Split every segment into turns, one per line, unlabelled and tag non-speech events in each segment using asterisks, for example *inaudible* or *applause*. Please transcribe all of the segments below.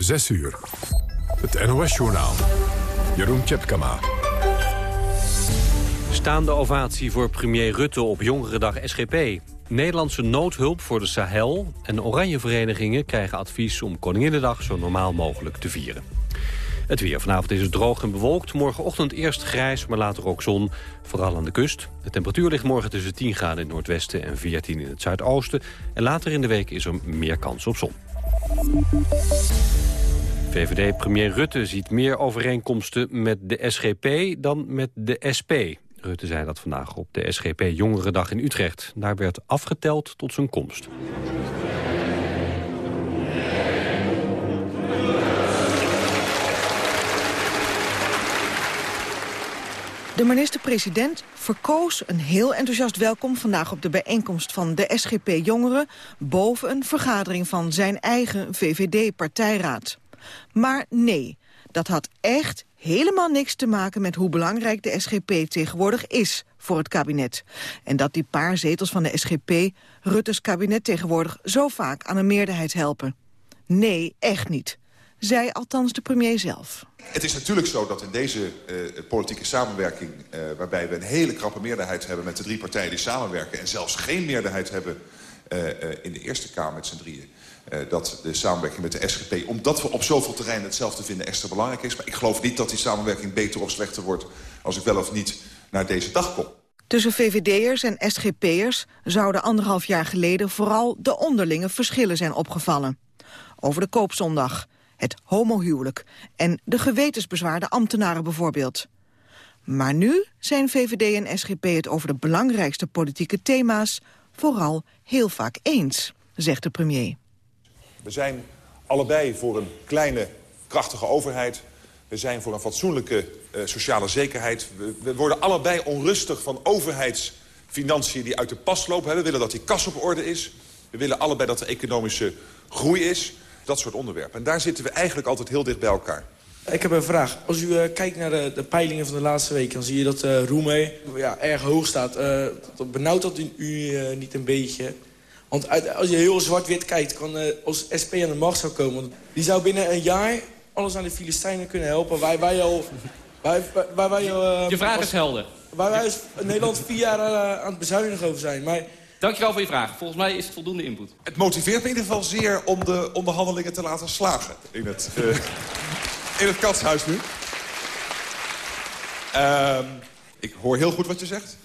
6 uur. Het NOS-journaal. Jeroen Tjepkama.
Staande ovatie voor premier Rutte op Jongerendag SGP. Nederlandse noodhulp voor de Sahel en oranje verenigingen krijgen advies om Koninginnedag zo normaal mogelijk te vieren. Het weer. Vanavond is het droog en bewolkt. Morgenochtend eerst grijs, maar later ook zon. Vooral aan de kust. De temperatuur ligt morgen tussen 10 graden in het noordwesten en 14 in het zuidoosten. En later in de week is er meer kans op zon. VVD-premier Rutte ziet meer overeenkomsten met de SGP dan met de SP. Rutte zei dat vandaag op de SGP Jongerendag in Utrecht. Daar werd afgeteld tot zijn komst.
De minister-president verkoos een heel enthousiast welkom vandaag op de bijeenkomst van de SGP Jongeren boven een vergadering van zijn eigen VVD-partijraad. Maar nee, dat had echt helemaal niks te maken met hoe belangrijk de SGP tegenwoordig is voor het kabinet. En dat die paar zetels van de SGP Rutte's kabinet tegenwoordig zo vaak aan een meerderheid helpen. Nee, echt niet zei althans de premier zelf.
Het is natuurlijk zo dat in deze uh, politieke samenwerking... Uh, waarbij we een hele krappe meerderheid hebben met de drie partijen die samenwerken... en zelfs geen meerderheid hebben uh, in de Eerste Kamer met z'n drieën... dat de samenwerking met de SGP, omdat we op zoveel terreinen hetzelfde vinden, extra belangrijk is. Maar ik geloof niet dat die samenwerking beter of slechter wordt... als ik wel of niet naar deze dag kom.
Tussen VVD'ers en SGP'ers zouden anderhalf jaar geleden... vooral de onderlinge verschillen zijn opgevallen. Over de koopzondag het homohuwelijk en de gewetensbezwaarde ambtenaren bijvoorbeeld. Maar nu zijn VVD en SGP het over de belangrijkste politieke thema's vooral heel vaak eens, zegt de premier.
We zijn allebei voor een kleine, krachtige overheid. We zijn voor een fatsoenlijke uh, sociale zekerheid. We, we, worden allebei onrustig van overheidsfinanciën die uit de pas lopen. We willen dat die kas op orde is. We willen allebei dat er economische groei is dat soort onderwerpen. En daar zitten we eigenlijk altijd heel dicht bij elkaar.
Ik heb een vraag. Als u uh, kijkt naar de, de, peilingen van de laatste week... dan zie je dat uh, Roemee ja, erg hoog staat. Uh, benauwt dat u, u niet een beetje? Want uit, als je heel zwart-wit kijkt... kan als SP aan de macht zou komen... die zou binnen een jaar alles aan de Filistijnen kunnen helpen... waar wij al... Waar, waar, wij,
je vraag is helder.
Waar wij als Nederland vier jaar aan het bezuinigen over zijn. Maar
Dankjewel voor je vraag. Volgens mij is het voldoende input.
Het motiveert me in ieder geval zeer om de onderhandelingen te laten slagen. In het, uh, in het katshuis nu. Uh, ik hoor heel goed wat je zegt.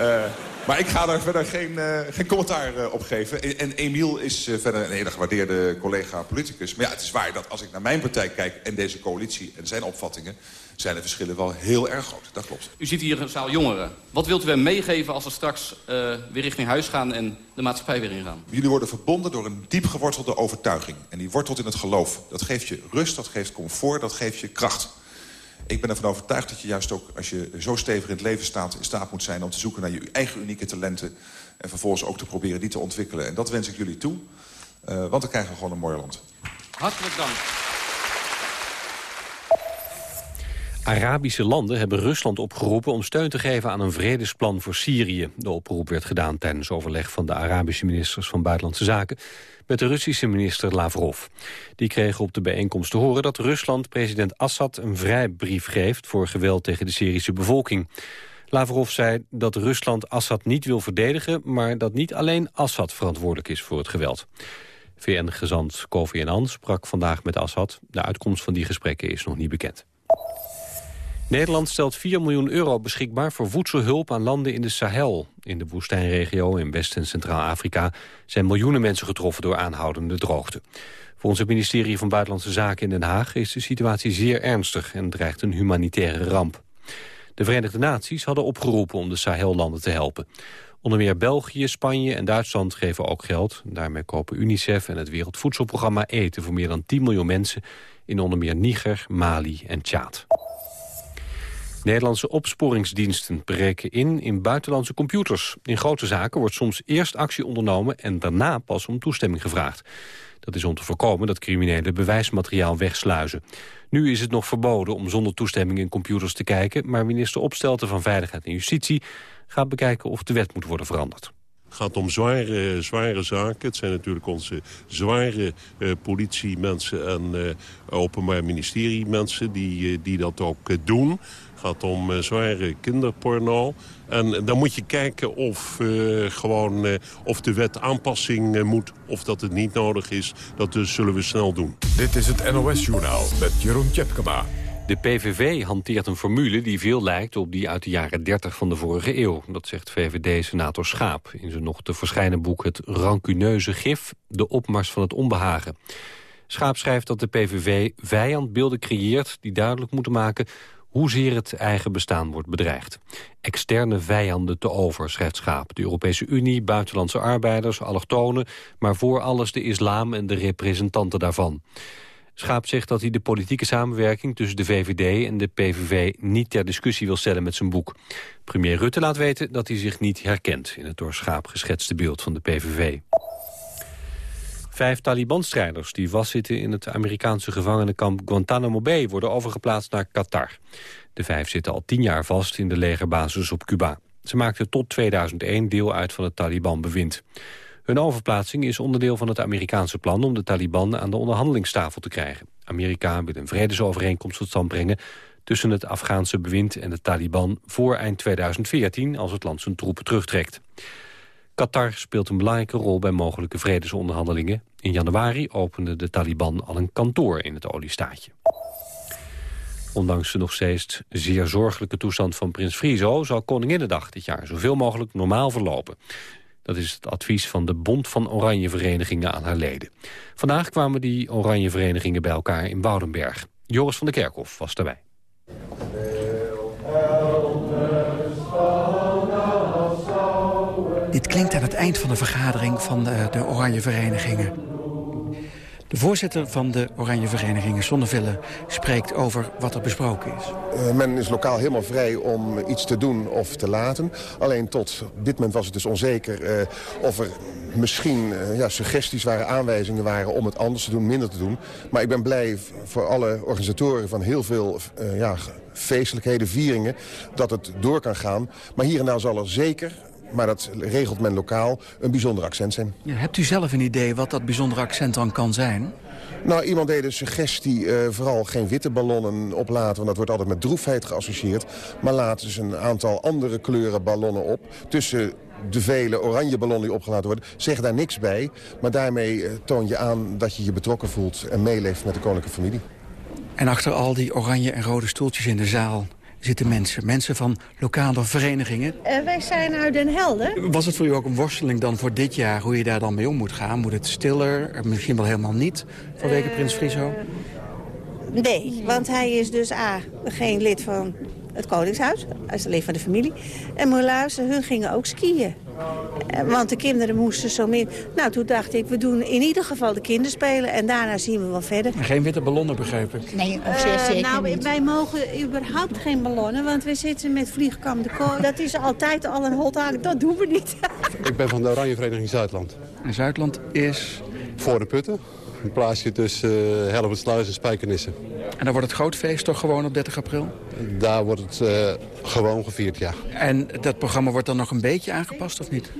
Uh, maar ik ga daar verder geen, uh, geen commentaar op geven. En, en Emiel is verder een hele gewaardeerde collega-politicus. Maar ja, het is waar dat als ik naar mijn partij kijk en deze coalitie en zijn opvattingen zijn de verschillen wel heel erg groot. Dat klopt.
U ziet hier een zaal jongeren. Wat wilt u hem meegeven als we straks uh, weer richting huis gaan en de maatschappij weer ingaan?
Jullie worden verbonden door een diep gewortelde overtuiging. En die wortelt in het geloof. Dat geeft je rust, dat geeft comfort, dat geeft je kracht. Ik ben ervan overtuigd dat je juist ook, als je zo stevig in het leven staat... in staat moet zijn om te zoeken naar je eigen unieke talenten... en vervolgens ook te proberen die te ontwikkelen. En dat wens ik jullie toe, uh, want dan krijgen we gewoon een mooi land.
Hartelijk dank.
Arabische landen hebben Rusland opgeroepen om steun te geven aan een vredesplan voor Syrië. De oproep werd gedaan tijdens overleg van de Arabische ministers van Buitenlandse Zaken met de Russische minister Lavrov. Die kregen op de bijeenkomst te horen dat Rusland president Assad een vrijbrief geeft voor geweld tegen de Syrische bevolking. Lavrov zei dat Rusland Assad niet wil verdedigen, maar dat niet alleen Assad verantwoordelijk is voor het geweld. VN-gezant Kofi Annan sprak vandaag met Assad. De uitkomst van die gesprekken is nog niet bekend. Nederland stelt 4 miljoen euro beschikbaar voor voedselhulp aan landen in de Sahel. In de woestijnregio in West- en Centraal-Afrika zijn miljoenen mensen getroffen door aanhoudende droogte. Volgens het ministerie van Buitenlandse Zaken in Den Haag is de situatie zeer ernstig en dreigt een humanitaire ramp. De Verenigde Naties hadden opgeroepen om de Sahellanden te helpen. Onder meer België, Spanje en Duitsland geven ook geld. Daarmee kopen UNICEF en het Wereldvoedselprogramma eten voor meer dan 10 miljoen mensen in onder meer Niger, Mali en Tjaad. Nederlandse opsporingsdiensten breken in in buitenlandse computers. In grote zaken wordt soms eerst actie ondernomen en daarna pas om toestemming gevraagd. Dat is om te voorkomen dat criminelen bewijsmateriaal wegsluizen. Nu is het nog verboden om zonder toestemming in computers te kijken... maar minister Opstelten van Veiligheid en Justitie gaat bekijken of de wet moet worden veranderd.
Het gaat om zware, zware zaken. Het zijn natuurlijk onze zware uh, politiemensen en uh, openbaar ministeriemensen die, die dat ook doen. Het gaat om zware kinderporno. En dan moet je kijken of, gewoon, of de wet aanpassing moet of dat het niet nodig is. Dat dus zullen we snel doen.
Dit is het NOS Journaal met Jeroen Tjepkema.
De PVV hanteert een formule die veel lijkt op die uit de jaren 30 van de vorige eeuw. Dat zegt VVD-senator Schaap in zijn nog te verschijnen boek Het rancuneuze gif, de opmars van het onbehagen. Schaap schrijft dat de PVV vijandbeelden creëert die duidelijk moeten maken hoezeer het eigen bestaan wordt bedreigd. Externe vijanden te over, schrijft Schaap. De Europese Unie, buitenlandse arbeiders, allochtonen... maar voor alles de islam en de representanten daarvan. Schaap zegt dat hij de politieke samenwerking tussen de VVD en de PVV niet ter discussie wil stellen met zijn boek. Premier Rutte laat weten dat hij zich niet herkent in het door Schaap geschetste beeld van de PVV. Vijf Taliban-strijders die vastzitten in het Amerikaanse gevangenenkamp Guantanamo Bay worden overgeplaatst naar Qatar. De vijf zitten al tien jaar vast in de legerbasis op Cuba. Ze maakten tot 2001 deel uit van het Taliban-bewind. Hun overplaatsing is onderdeel van het Amerikaanse plan om de Taliban aan de onderhandelingstafel te krijgen. Amerika wil een vredesovereenkomst tot stand brengen tussen het Afghaanse bewind en de Taliban voor eind 2014 als het land zijn troepen terugtrekt. Qatar speelt een belangrijke rol bij mogelijke vredesonderhandelingen. In januari opende de Taliban al een kantoor in het oliestaatje. Ondanks de nog steeds zeer zorgelijke toestand van prins Friso... zal Koninginnedag dit jaar zoveel mogelijk normaal verlopen. Dat is het advies van de Bond van Oranje Verenigingen aan haar leden. Vandaag kwamen die Oranje Verenigingen bij elkaar in Woudenberg. Joris van der Kerkhof was daarbij.
Dit klinkt aan het eind van de vergadering van de, de Oranje Verenigingen. De voorzitter van de Oranje Verenigingen, Zonneville, spreekt over wat er besproken is.
Uh, men is lokaal helemaal vrij om iets te doen of te laten. Alleen tot dit moment was het dus onzeker uh, of er misschien uh, ja, suggesties waren, aanwijzingen waren om het anders te doen, minder te doen. Maar ik ben blij voor alle organisatoren van heel veel ja, feestelijkheden, vieringen, dat het door kan gaan. Maar hier en daar zal er zeker maar dat regelt men lokaal, een bijzonder accent zijn.
Ja, hebt u zelf een idee wat dat bijzondere accent dan kan zijn?
Nou, iemand deed de suggestie uh, vooral geen witte ballonnen oplaten... want dat wordt altijd met droefheid geassocieerd. Maar laten dus een aantal andere kleuren ballonnen op... tussen de vele oranje ballonnen die opgelaten worden. Zeg daar niks bij, maar daarmee uh, toon je aan dat je je betrokken voelt... en meeleeft met de koninklijke familie.
En achter al die oranje en rode stoeltjes in de zaal zitten mensen. Mensen van lokale verenigingen.
Uh, wij zijn uit Den Helder.
Was het voor u ook een worsteling dan voor dit jaar hoe je daar dan mee om moet gaan? Moet het stiller, misschien wel helemaal niet, vanwege uh, Prins Friso?
Nee, want hij is dus A, geen lid van het Koningshuis. Is lid van de familie. En luisteren, hun gingen ook skiën. Eh, want de kinderen moesten zo min... Nou, toen dacht ik, we doen in ieder geval de kinderspelen... en daarna zien we wel verder.
Geen witte ballonnen, begrijp ik?
Nee, of uh, zeker nou, niet. Wij mogen überhaupt geen ballonnen, want we zitten met vliegkamp de kooi. Dat is altijd al een hot dat doen we niet.
ik ben van de Oranje Vereniging Zuidland.
En Zuidland is?
Voor de Putten. Een plaatsje tussen uh, Hellevoetsluis en Spijkenissen.
En dan wordt het groot feest toch gewoon op 30 april?
Daar wordt het uh, gewoon gevierd, ja.
En dat programma wordt dan nog een beetje aangepast of niet?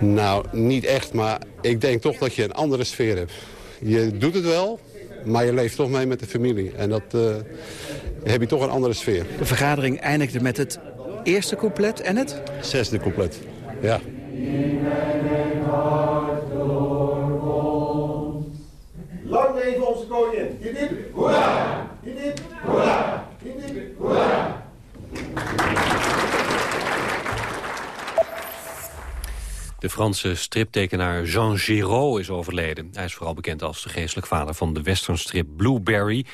Nou, niet echt, maar ik denk toch dat je een andere sfeer hebt. Je doet het wel, maar je leeft toch mee met de familie. En dat uh, heb je toch een andere sfeer.
De vergadering eindigde met het eerste couplet en het?
Zesde couplet, ja.
Lang leven onze koningin. Hidip, hoera! Hoera!
De Franse striptekenaar Jean Giraud is overleden. Hij is vooral bekend als de geestelijk vader van de westernstrip Blueberry...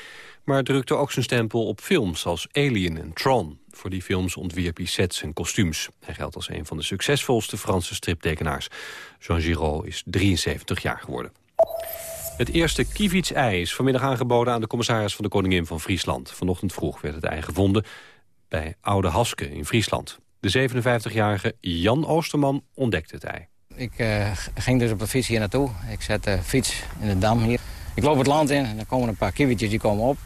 maar drukte ook zijn stempel op films als Alien en Tron. Voor die films ontwierp hij sets en kostuums. Hij geldt als een van de succesvolste Franse striptekenaars. Jean Giraud is 73 jaar geworden. Het eerste kievits-ei is vanmiddag aangeboden aan de commissaris van de Koningin van Friesland. Vanochtend vroeg werd het ei gevonden bij Oude Haske in Friesland. De 57-jarige Jan Oosterman ontdekte het ei.
Ik uh, ging dus op de fiets hier naartoe. Ik zet de fiets in de dam hier. Ik loop het land in en er komen een paar kiewitjes die komen op.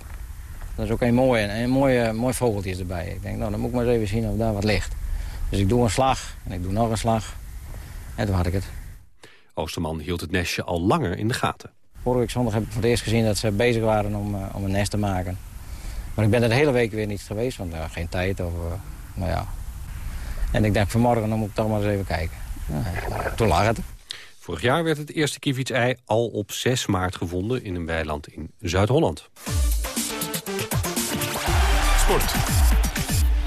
Dat is ook een mooie, een mooie, mooi vogeltje erbij. Ik denk, nou, dan moet ik maar eens even zien of daar wat ligt. Dus ik doe een slag en ik doe nog een slag. En toen had ik het.
Oosterman hield het nestje al langer in de gaten.
Vorige week zondag heb ik voor het eerst gezien dat ze bezig waren om, uh, om een nest te maken. Maar ik ben er de hele week weer niet geweest, want uh, geen tijd. Of, uh, nou ja. En ik denk vanmorgen, dan moet ik toch maar eens even kijken. toen lag het.
Vorig jaar werd het eerste kievitsei al op 6 maart gevonden in een weiland in Zuid-Holland.
Sport.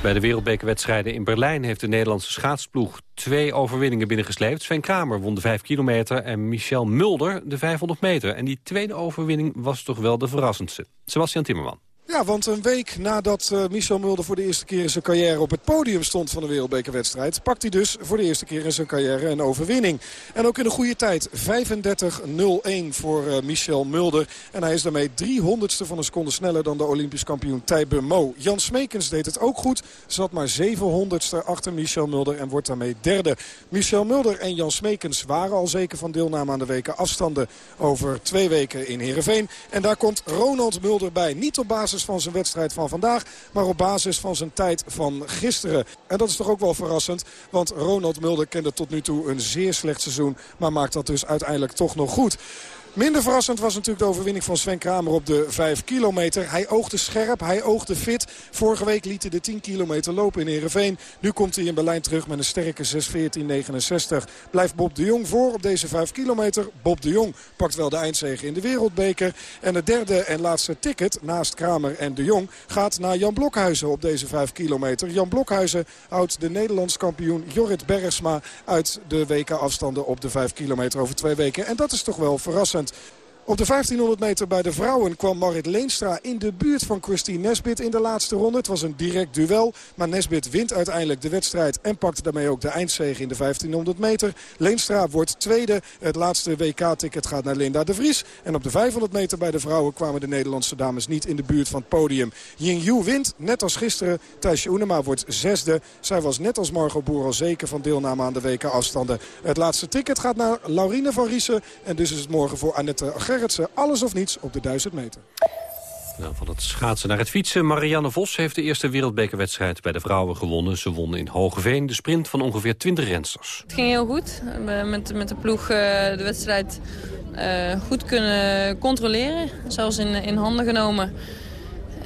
Bij de wereldbekerwedstrijden in Berlijn heeft de Nederlandse schaatsploeg twee overwinningen binnengesleept. Sven Kramer won de 5 kilometer en Michel Mulder de 500 meter. En die tweede overwinning was toch wel de verrassendste. Sebastian Timmerman.
Ja, want een week nadat uh, Michel Mulder voor de eerste keer in zijn carrière op het podium stond van de wereldbekerwedstrijd... pakt hij dus voor de eerste keer in zijn carrière een overwinning. En ook in een goede tijd. 35.01 voor uh, Michel Mulder. En hij is daarmee 300ste van een seconde sneller dan de Olympisch kampioen Tijbe Mo. Jan Smekens deed het ook goed. Zat maar 700ste achter Michel Mulder en wordt daarmee derde. Michel Mulder en Jan Smekens waren al zeker van deelname aan de weken afstanden over twee weken in Heerenveen. En daar komt Ronald Mulder bij. Niet op basis van zijn wedstrijd van vandaag. Maar op basis van zijn tijd van gisteren. En dat is toch ook wel verrassend. Want Ronald Mulder kende tot nu toe een zeer slecht seizoen. Maar maakt dat dus uiteindelijk toch nog goed. Minder verrassend was natuurlijk de overwinning van Sven Kramer op de 5 kilometer. Hij oogde scherp, hij oogde fit. Vorige week liet hij de 10 kilometer lopen in Heerenveen. Nu komt hij in Berlijn terug met een sterke 6.14.69. Blijft Bob de Jong voor op deze 5 kilometer. Bob de Jong pakt wel de eindzege in de wereldbeker. En het derde en laatste ticket naast Kramer en de Jong gaat naar Jan Blokhuizen op deze 5 kilometer. Jan Blokhuizen houdt de Nederlands kampioen Jorrit Bergsma uit de WK-afstanden op de 5 kilometer over twee weken. En dat is toch wel verrassend. defense Op de 1500 meter bij de vrouwen kwam Marit Leenstra in de buurt van Christine Nesbit in de laatste ronde. Het was een direct duel, maar Nesbit wint uiteindelijk de wedstrijd en pakt daarmee ook de eindzege in de 1500 meter. Leenstra wordt tweede. Het laatste WK-ticket gaat naar Linda de Vries. En op de 500 meter bij de vrouwen kwamen de Nederlandse dames niet in de buurt van het podium. Ying Yu wint, net als gisteren. Thijsje Oenema wordt zesde. Zij was net als Margot Boer al zeker van deelname aan de WK-afstanden. Het laatste ticket gaat naar Laurine van Riesen. En dus is het morgen voor Annette Gerritsen alles of niets op de 1000 meter.
Nou, van het schaatsen naar het fietsen. Marianne Vos heeft de eerste wereldbekerwedstrijd bij de vrouwen gewonnen. Ze won in Hogeveen de sprint van ongeveer 20 rensters.
Het ging heel goed. We hebben met, met de ploeg uh, de wedstrijd uh, goed kunnen controleren. Zelfs in, in handen genomen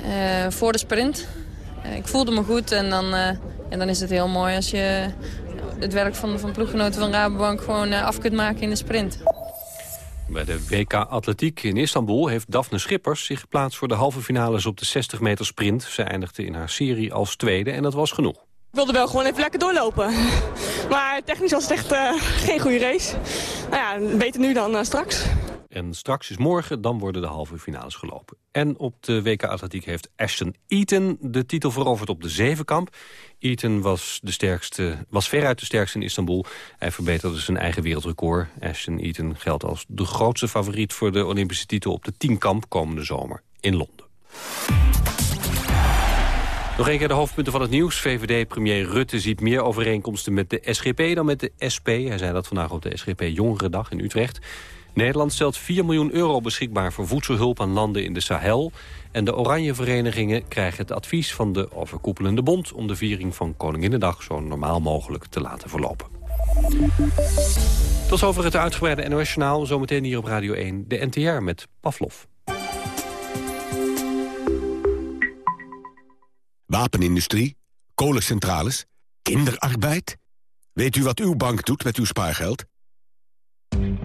uh, voor de sprint. ik voelde me goed en dan, en dan is het heel mooi als je het werk van, van ploeggenoten van Rabobank gewoon af kunt maken in de sprint.
Bij de WK Atletiek in Istanbul heeft Daphne Schippers zich geplaatst voor de halve finales op de 60 meter sprint. Ze eindigde in haar serie als tweede en dat was genoeg.
Ik wilde wel gewoon even lekker doorlopen. *laughs* Maar technisch was het echt uh, geen goede race. Nou ja, beter nu dan uh, straks.
En straks is morgen, dan worden de halve finales gelopen. En op de WK Atletiek heeft Ashton Eaton de titel veroverd op de zevenkamp. Eaton was, de sterkste, was veruit de sterkste in Istanbul. Hij verbeterde zijn eigen wereldrecord. Ashton Eaton geldt als de grootste favoriet voor de Olympische titel op de tienkamp komende zomer in Londen. Nog een keer de hoofdpunten van het nieuws. VVD-premier Rutte ziet meer overeenkomsten met de SGP dan met de SP. Hij zei dat vandaag op de SGP Jongerendag in Utrecht. Nederland stelt 4 miljoen euro beschikbaar voor voedselhulp aan landen in de Sahel. En de Oranje Verenigingen krijgen het advies van de overkoepelende bond... om de viering van Koninginnedag zo normaal mogelijk te laten verlopen. Tot over het uitgebreide NOS-journaal. Zometeen hier op Radio 1 de NTR met Pavlov.
Wapenindustrie, kolencentrales, kinderarbeid. Weet u wat uw bank doet met uw spaargeld?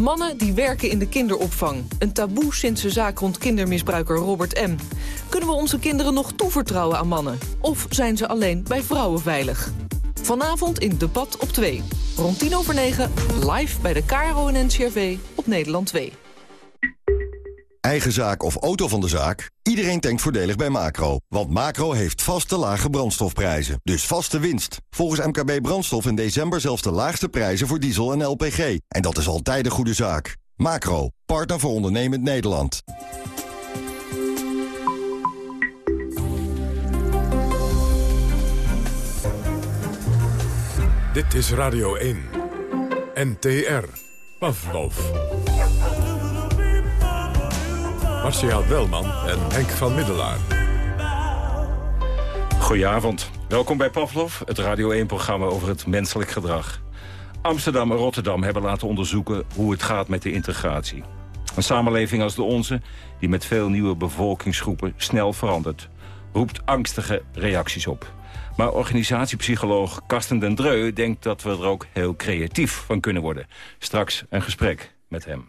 Mannen die werken in de kinderopvang. Een taboe sinds de zaak rond kindermisbruiker Robert M. Kunnen we onze kinderen nog toevertrouwen aan mannen? Of zijn ze alleen bij vrouwen veilig? Vanavond in Debat op 2. Rond 10 over 9, live bij de KRO en NCRV op Nederland 2.
Eigen zaak of auto van de zaak? Iedereen tankt voordelig bij Macro. Want Macro heeft vaste lage brandstofprijzen. Dus vaste winst. Volgens MKB Brandstof in december zelfs de laagste prijzen voor diesel en LPG. En dat is altijd een goede zaak. Macro, partner voor ondernemend Nederland.
Dit is Radio 1. NTR. Pavlov. Marcia Welman en Henk van Middelaar.
Goedenavond. Welkom bij Pavlov, het Radio 1-programma over het menselijk gedrag. Amsterdam en Rotterdam hebben laten onderzoeken hoe het gaat met de integratie. Een samenleving als de onze, die met veel nieuwe bevolkingsgroepen snel verandert... roept angstige reacties op. Maar organisatiepsycholoog Karsten den Dreu denkt dat we er ook heel creatief van kunnen worden. Straks een gesprek met hem.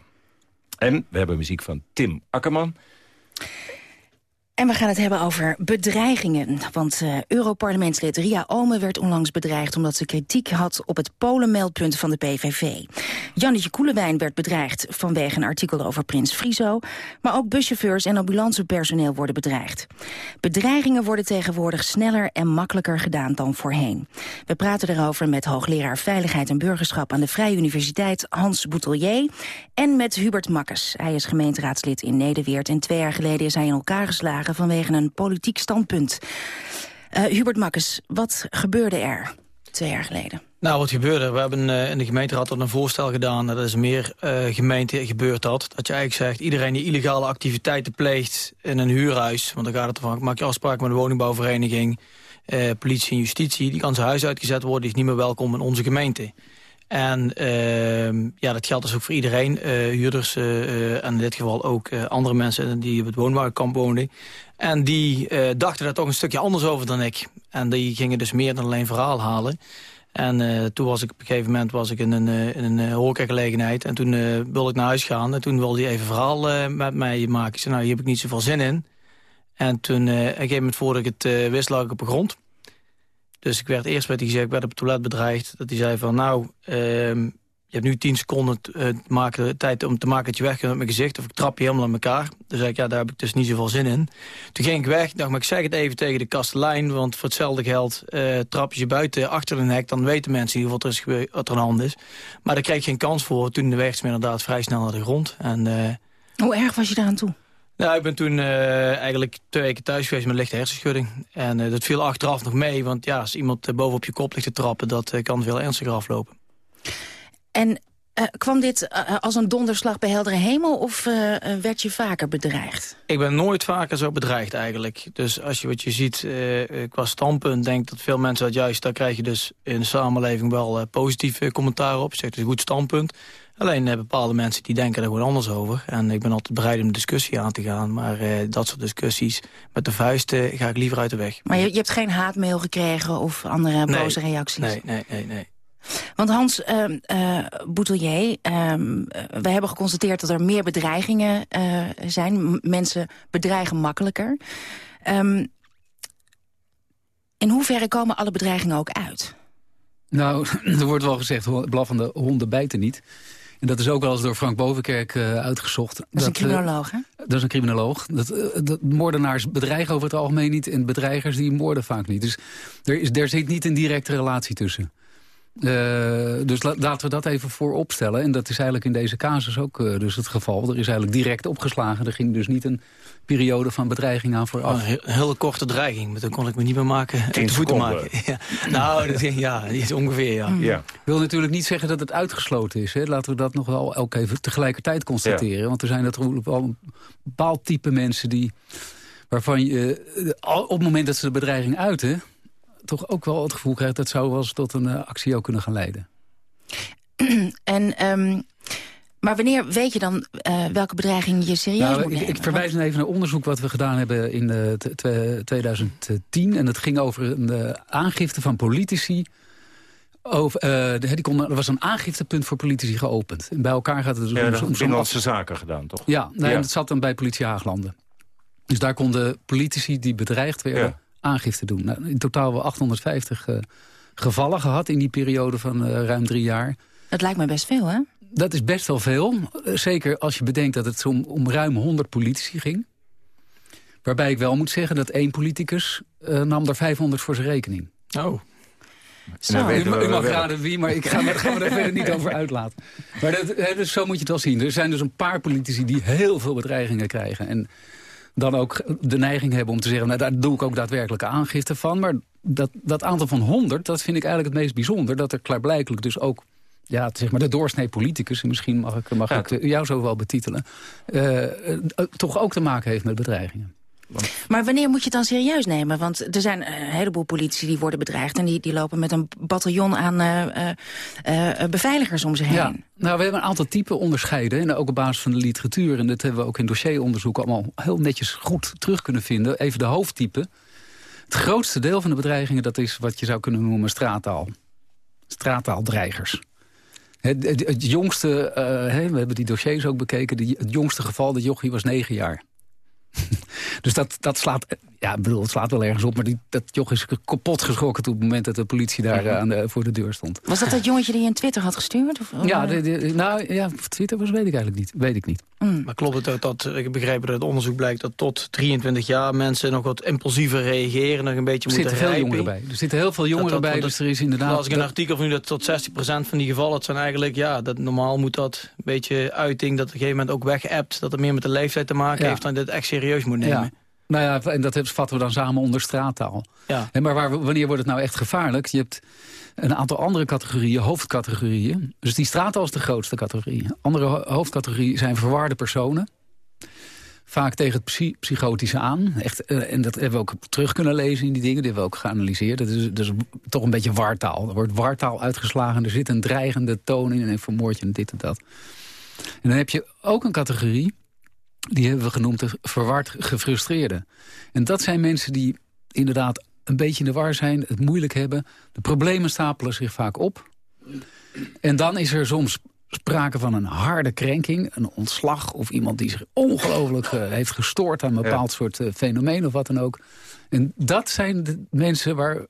En we hebben muziek van Tim Akkerman.
En we gaan het hebben over bedreigingen. Want uh, Europarlementslid Ria Ome werd onlangs bedreigd... omdat ze kritiek had op het Polenmeldpunt van de PVV. Jannetje Koelewijn werd bedreigd vanwege een artikel over Prins Friso. Maar ook buschauffeurs en ambulancepersoneel worden bedreigd. Bedreigingen worden tegenwoordig sneller en makkelijker gedaan dan voorheen. We praten erover met hoogleraar Veiligheid en Burgerschap... aan de Vrije Universiteit Hans Boutelier. En met Hubert Makkes. Hij is gemeenteraadslid in Nederweert. En twee jaar geleden is hij in elkaar geslagen vanwege een politiek standpunt. Uh, Hubert Makkes, wat gebeurde er twee jaar geleden?
Nou, wat gebeurde? We hebben uh, in de gemeenteraad een voorstel gedaan. Dat is meer uh, gemeente gebeurt dat. Dat je eigenlijk zegt, iedereen die illegale activiteiten pleegt in een huurhuis... want dan gaat het ervan, maak je afspraken met de woningbouwvereniging... Politie en justitie, die kan zijn huis uitgezet worden... die is niet meer welkom in onze gemeente. En uh, ja, dat geldt dus ook voor iedereen. Uh, huurders uh, en in dit geval ook andere mensen die op het woonwagenkamp woonden. En die dachten daar toch een stukje anders over dan ik. En die gingen dus meer dan alleen verhaal halen. En toen was ik op een gegeven moment was ik in een, in een horecagelegenheid. En toen wilde ik naar huis gaan. En toen wilde hij even verhaal met mij maken. Ik zei, nou, hier heb ik niet zoveel zin in. En toen, op een gegeven moment, voordat ik het wist, lag ik op de grond. Dus ik werd eerst werd hij gezegd, ik werd op het toilet bedreigd. Dat hij zei van, nou, ehm, je hebt nu tien seconden uh, maken, tijd om te maken dat je weg met mijn gezicht. Of ik trap je helemaal in elkaar. Dus ik, ja, daar heb ik dus niet zoveel zin in. Toen ging ik weg. Ik dacht, maar ik zeg het even tegen de kastelein. Want voor hetzelfde geld uh, trap je buiten achter een hek. Dan weten mensen in ieder geval wat er, is, aan de hand is. Maar daar kreeg ik geen kans voor. Toen de weg me inderdaad vrij snel naar de grond. En, uh,
Hoe erg was je daar aan toe?
Nou, ik ben toen uh, eigenlijk twee weken thuis geweest met lichte hersenschudding. En uh, dat viel achteraf nog mee, want ja, als iemand uh, boven op je kop ligt te trappen... dat kan veel ernstiger aflopen.
En kwam dit als een donderslag bij heldere hemel of werd je vaker bedreigd?
Ik ben nooit vaker zo bedreigd eigenlijk. Dus als je wat je ziet qua standpunt, denk dat veel mensen dat juist... daar krijg je dus in de samenleving wel positief commentaar op. Zegt is een goed standpunt. Alleen uh, bepaalde mensen die denken er gewoon anders over. En ik ben altijd bereid om een discussie aan te gaan. Maar uh, dat soort discussies met de vuisten ga ik liever uit de weg.
Maar je, je hebt geen haatmail gekregen of andere nee, boze reacties?
Nee, nee, nee, nee.
Want Hans uh, uh, Boutelier, we hebben geconstateerd dat er meer bedreigingen zijn. Mensen bedreigen makkelijker. Um, in hoeverre komen alle bedreigingen ook uit?
Nou, *clears throat* er wordt wel gezegd, blaffende honden bijten niet. En dat is ook wel eens door Frank Bovenkerk uh, uitgezocht.
Dat, is een criminoloog, hè?
Dat is een criminoloog. Dat, uh, dat, moordenaars bedreigen over het algemeen niet... en bedreigers die moorden vaak niet. Dus er, is, er zit niet een directe relatie tussen. Uh, dus la, laten we dat even voor opstellen. En dat is eigenlijk in deze casus ook dus het geval. Er is eigenlijk direct opgeslagen. Er ging dus niet een periode van bedreiging aan vooraf.
Een, he hele korte dreiging, maar dan kon ik me niet meer maken. Tien voeten maken. *laughs* Ja. Nou, dat, ja, is ongeveer, ja.
ja. Ik wil natuurlijk niet zeggen dat het uitgesloten is. Hè. Laten we dat nog wel ook even tegelijkertijd constateren. Ja. Want er zijn natuurlijk wel een bepaald type mensen die... waarvan je op het moment dat ze de bedreiging uiten... toch ook wel het gevoel krijgt dat zou wel eens tot een uh, actie ook kunnen gaan leiden. *clears throat*
en... Um... Maar wanneer weet je dan uh, welke bedreiging je serieus
nou,
moet nemen?
Ik, ik verwijs even naar onderzoek wat we gedaan hebben in uh, 2010. En dat ging over een uh, aangifte van politici. Over, die kon, er was een aangiftepunt voor politici geopend. En bij elkaar gaat het dus
ja,
om...
om binnenlandse zaken gedaan, toch?
Ja, nee, ja. dat zat dan bij politie Haaglanden. Dus daar konden politici die bedreigd werden ja. Aangifte doen. Nou, in totaal hebben we 850 gevallen gehad in die periode van ruim drie jaar.
Dat lijkt me best veel, hè?
Dat is best wel veel. Zeker als je bedenkt dat het om, om ruim 100 politici ging. Waarbij ik wel moet zeggen dat één politicus uh, nam er 500 voor zijn rekening.
Oh.
Zo. U, u mag raden wie, maar ik ga, ga me er verder niet over uitlaten. Maar dat, dus zo moet je het wel zien. Er zijn dus een paar politici die heel veel bedreigingen krijgen. En dan ook de neiging hebben om te zeggen... Nou, daar doe ik ook daadwerkelijke aangifte van. Maar dat, dat aantal van 100, dat vind ik eigenlijk het meest bijzonder. Dat er klaarblijkelijk dus ook ja, zeg maar de doorsnee politicus... en misschien mag ik, mag ik eh, jou zo wel betitelen... Uh, toch ook te maken heeft met bedreigingen.
Maar wanneer moet je het dan serieus nemen? Want er zijn een heleboel politici die worden bedreigd... en die, die lopen met een bataljon aan uh, uh, beveiligers om zich heen. Ja,
nou, we hebben een aantal typen onderscheiden. En ook op basis van de literatuur. En dat hebben we ook in dossieronderzoek allemaal heel netjes goed terug kunnen vinden. Even de hoofdtypen. Het grootste deel van de bedreigingen... dat is wat je zou kunnen noemen straattaal. Straattaaldreigers. Het, het, jongste, uh, we hebben die dossiers ook bekeken... Die, het jongste geval, de jochie was negen jaar. *laughs* dus dat, dat slaat, ja, bedoel, het slaat wel ergens op, maar die, dat joch is kapot geschrokken op het moment dat de politie daar mhm. aan de, voor de deur stond.
Was dat dat jongetje die in Twitter had gestuurd? Of,
ja, de, nou ja, Twitter was, weet ik eigenlijk niet. Weet ik niet.
Mm. Maar klopt het ook dat, ik begrijp dat het onderzoek blijkt dat tot 23 jaar mensen nog wat impulsiever reageren, nog een beetje
er
moeten
zitten veel jongeren bij. Er zitten heel veel jongeren bij, dus er is inderdaad...
Als ik een artikel van nu dat tot 60% van die gevallen, het zijn eigenlijk, ja, dat normaal moet dat een beetje uiting, dat op een gegeven moment ook weg appt, dat het meer met de leeftijd te maken heeft, dan dit echt serieus moet nemen.
Ja. Nou ja, en dat vatten we dan samen onder straattaal. Ja. En maar waar, wanneer wordt het nou echt gevaarlijk? Je hebt een aantal andere categorieën, hoofdcategorieën. Dus die straattaal is de grootste categorie. Andere hoofdcategorieën zijn verwarde personen. Vaak tegen het psychotische aan. Echt, uh, en dat hebben we ook terug kunnen lezen in die dingen. Die hebben we ook geanalyseerd. Dat is, is toch een beetje wartaal. Er wordt wartaal uitgeslagen. Er zit een dreigende toon in. En vermoord je en dit en dat. En dan heb je ook een categorie die hebben we genoemd de verward gefrustreerden. En dat zijn mensen die inderdaad een beetje in de war zijn, het moeilijk hebben. De problemen stapelen zich vaak op. En dan is er soms sprake van een harde krenking, een ontslag... of iemand die zich ongelooflijk uh, heeft gestoord aan een bepaald soort uh, fenomeen of wat dan ook. En dat zijn de mensen waar,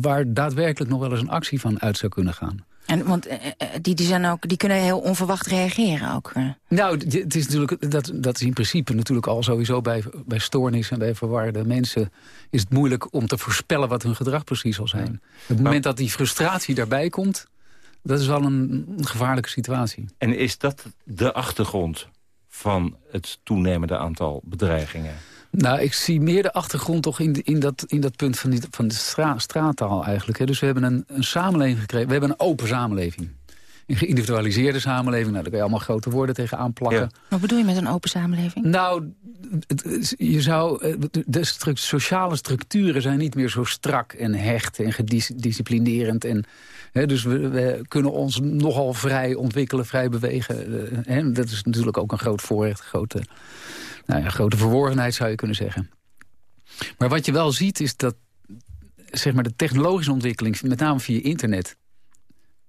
waar daadwerkelijk nog wel eens een actie van uit zou kunnen gaan.
En, want eh, eh, die, die, zijn ook, die kunnen heel onverwacht reageren ook. Eh.
Nou, het is natuurlijk, dat, dat is in principe natuurlijk al sowieso bij, bij stoornis en bij verwarde mensen... is het moeilijk om te voorspellen wat hun gedrag precies zal zijn. Op het moment dat die frustratie daarbij komt... dat is wel een, een gevaarlijke situatie.
En is dat de achtergrond van het toenemende aantal bedreigingen?
Nou, ik zie meer de achtergrond toch in, in, dat, in dat punt van, die, van de stra straattaal eigenlijk. Hè. Dus we hebben een, een samenleving gekregen. We hebben een open samenleving. Een geïndividualiseerde samenleving. Nou, daar kan je allemaal grote woorden tegen aanplakken.
Wat bedoel je met een open samenleving?
Nou, je zou, eh, de sociale structuren zijn niet meer zo strak en hecht en gedisciplinerend. En, hè, dus we, we, kunnen ons nogal vrij ontwikkelen, vrij bewegen. Eh, hè. Dat is natuurlijk ook een groot voorrecht, grote nou ja, grote verworvenheid zou je kunnen zeggen. Maar wat je wel ziet is dat zeg maar, de technologische ontwikkeling, met name via internet...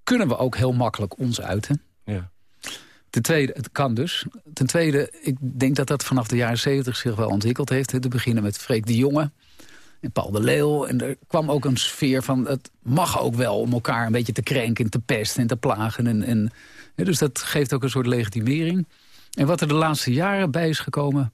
kunnen we ook heel makkelijk ons uiten. Ja. Ten tweede, het kan dus. Ten tweede, ik denk dat dat vanaf de jaren zeventig zich wel ontwikkeld heeft. Te beginnen met Freek de Jonge en Paul de Leeuw. En er kwam ook een sfeer van, het mag ook wel om elkaar een beetje te krenken... te pesten en te plagen. En, en, dus dat geeft ook een soort legitimering. En wat er de laatste jaren bij is gekomen...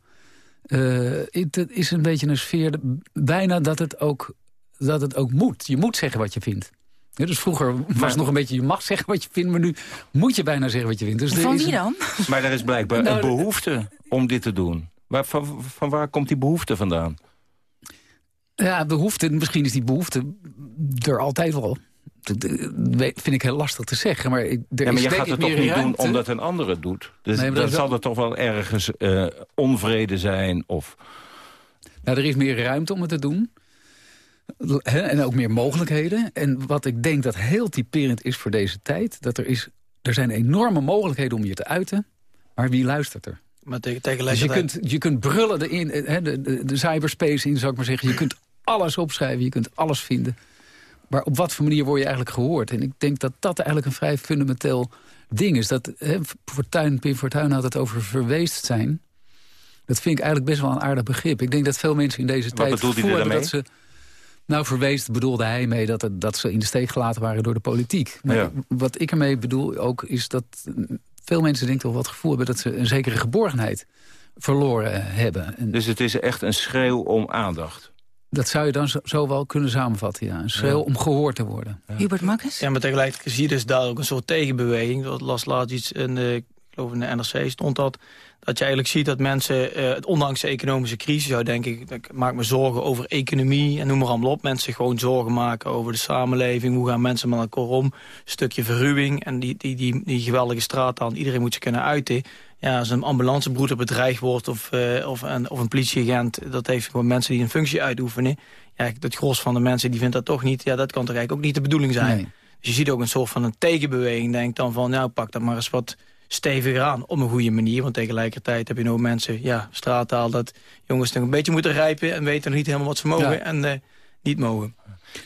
Uh, het is een beetje een sfeer, bijna dat het, ook, dat het ook moet. Je moet zeggen wat je vindt. dus vroeger was het nog een beetje, je mag zeggen wat je vindt... maar nu moet je bijna zeggen wat je vindt. Dus
van wie dan?
Maar er is blijkbaar een nou, behoefte om dit te doen. Maar van, van waar komt die behoefte vandaan?
Ja, behoefte, misschien is die behoefte er altijd wel vind ik heel lastig te zeggen. Maar, ik, er
ja, maar je gaat het toch niet doen omdat een ander het doet? Dus nee, dan zal er toch wel ergens uh, onvrede zijn? Of...
Nou, er is meer ruimte om het te doen. en ook meer mogelijkheden. En wat ik denk dat heel typerend is voor deze tijd... dat er, is, er zijn enorme mogelijkheden om je te uiten. Maar wie luistert er?
Maar tegen
dus je kunt, je kunt brullen erin, de, de, de cyberspace in, zou ik maar zeggen. Je kunt alles opschrijven, je kunt alles vinden. Maar op wat voor manier word je eigenlijk gehoord? En ik denk dat dat eigenlijk een vrij fundamenteel ding is. Dat, hè, Fortuyn, Pim Fortuyn had het over verweest zijn. Dat vind ik eigenlijk best wel een aardig begrip. Ik denk dat veel mensen in deze tijd
voelen dat ze...
Nou, verweest bedoelde hij mee dat, het, dat ze in de steek gelaten waren door de politiek. Maar wat ik ermee bedoel ook is dat veel mensen denk ik wel wat gevoel hebben... dat ze een zekere geborgenheid verloren hebben.
dus het is echt een schreeuw om aandacht?
Dat zou je dan zo, wel kunnen samenvatten, ja. Een schreeuw om gehoord te worden.
Hubert Makkes?
Ja, maar tegelijkertijd zie je dus daar ook een soort tegenbeweging. Dat las laat iets in de ik geloof in de NRC stond dat... dat je eigenlijk ziet dat mensen, uh, ondanks de economische crisis... zou denk ik, ik maak me zorgen over economie en noem maar allemaal op. Mensen gewoon zorgen maken over de samenleving. Hoe gaan mensen met elkaar om? Een stukje verruwing en die, die, die, die geweldige straat aan. Iedereen moet ze kunnen uiten. Ja, als een ambulancebroeder bedreigd wordt of, uh, of, een, of een politieagent... dat heeft gewoon mensen die een functie uitoefenen. Ja, het gros van de mensen die vindt dat toch niet. Ja, dat kan toch eigenlijk ook niet de bedoeling zijn. Nee. Dus je ziet ook een soort van een tegenbeweging. Denk dan van, nou pak dat maar eens wat steviger aan. Op een goede manier. Want tegelijkertijd heb je nog mensen, ja, straattaal... dat jongens nog een beetje moeten rijpen... en weten nog niet helemaal wat ze mogen en uh, niet mogen.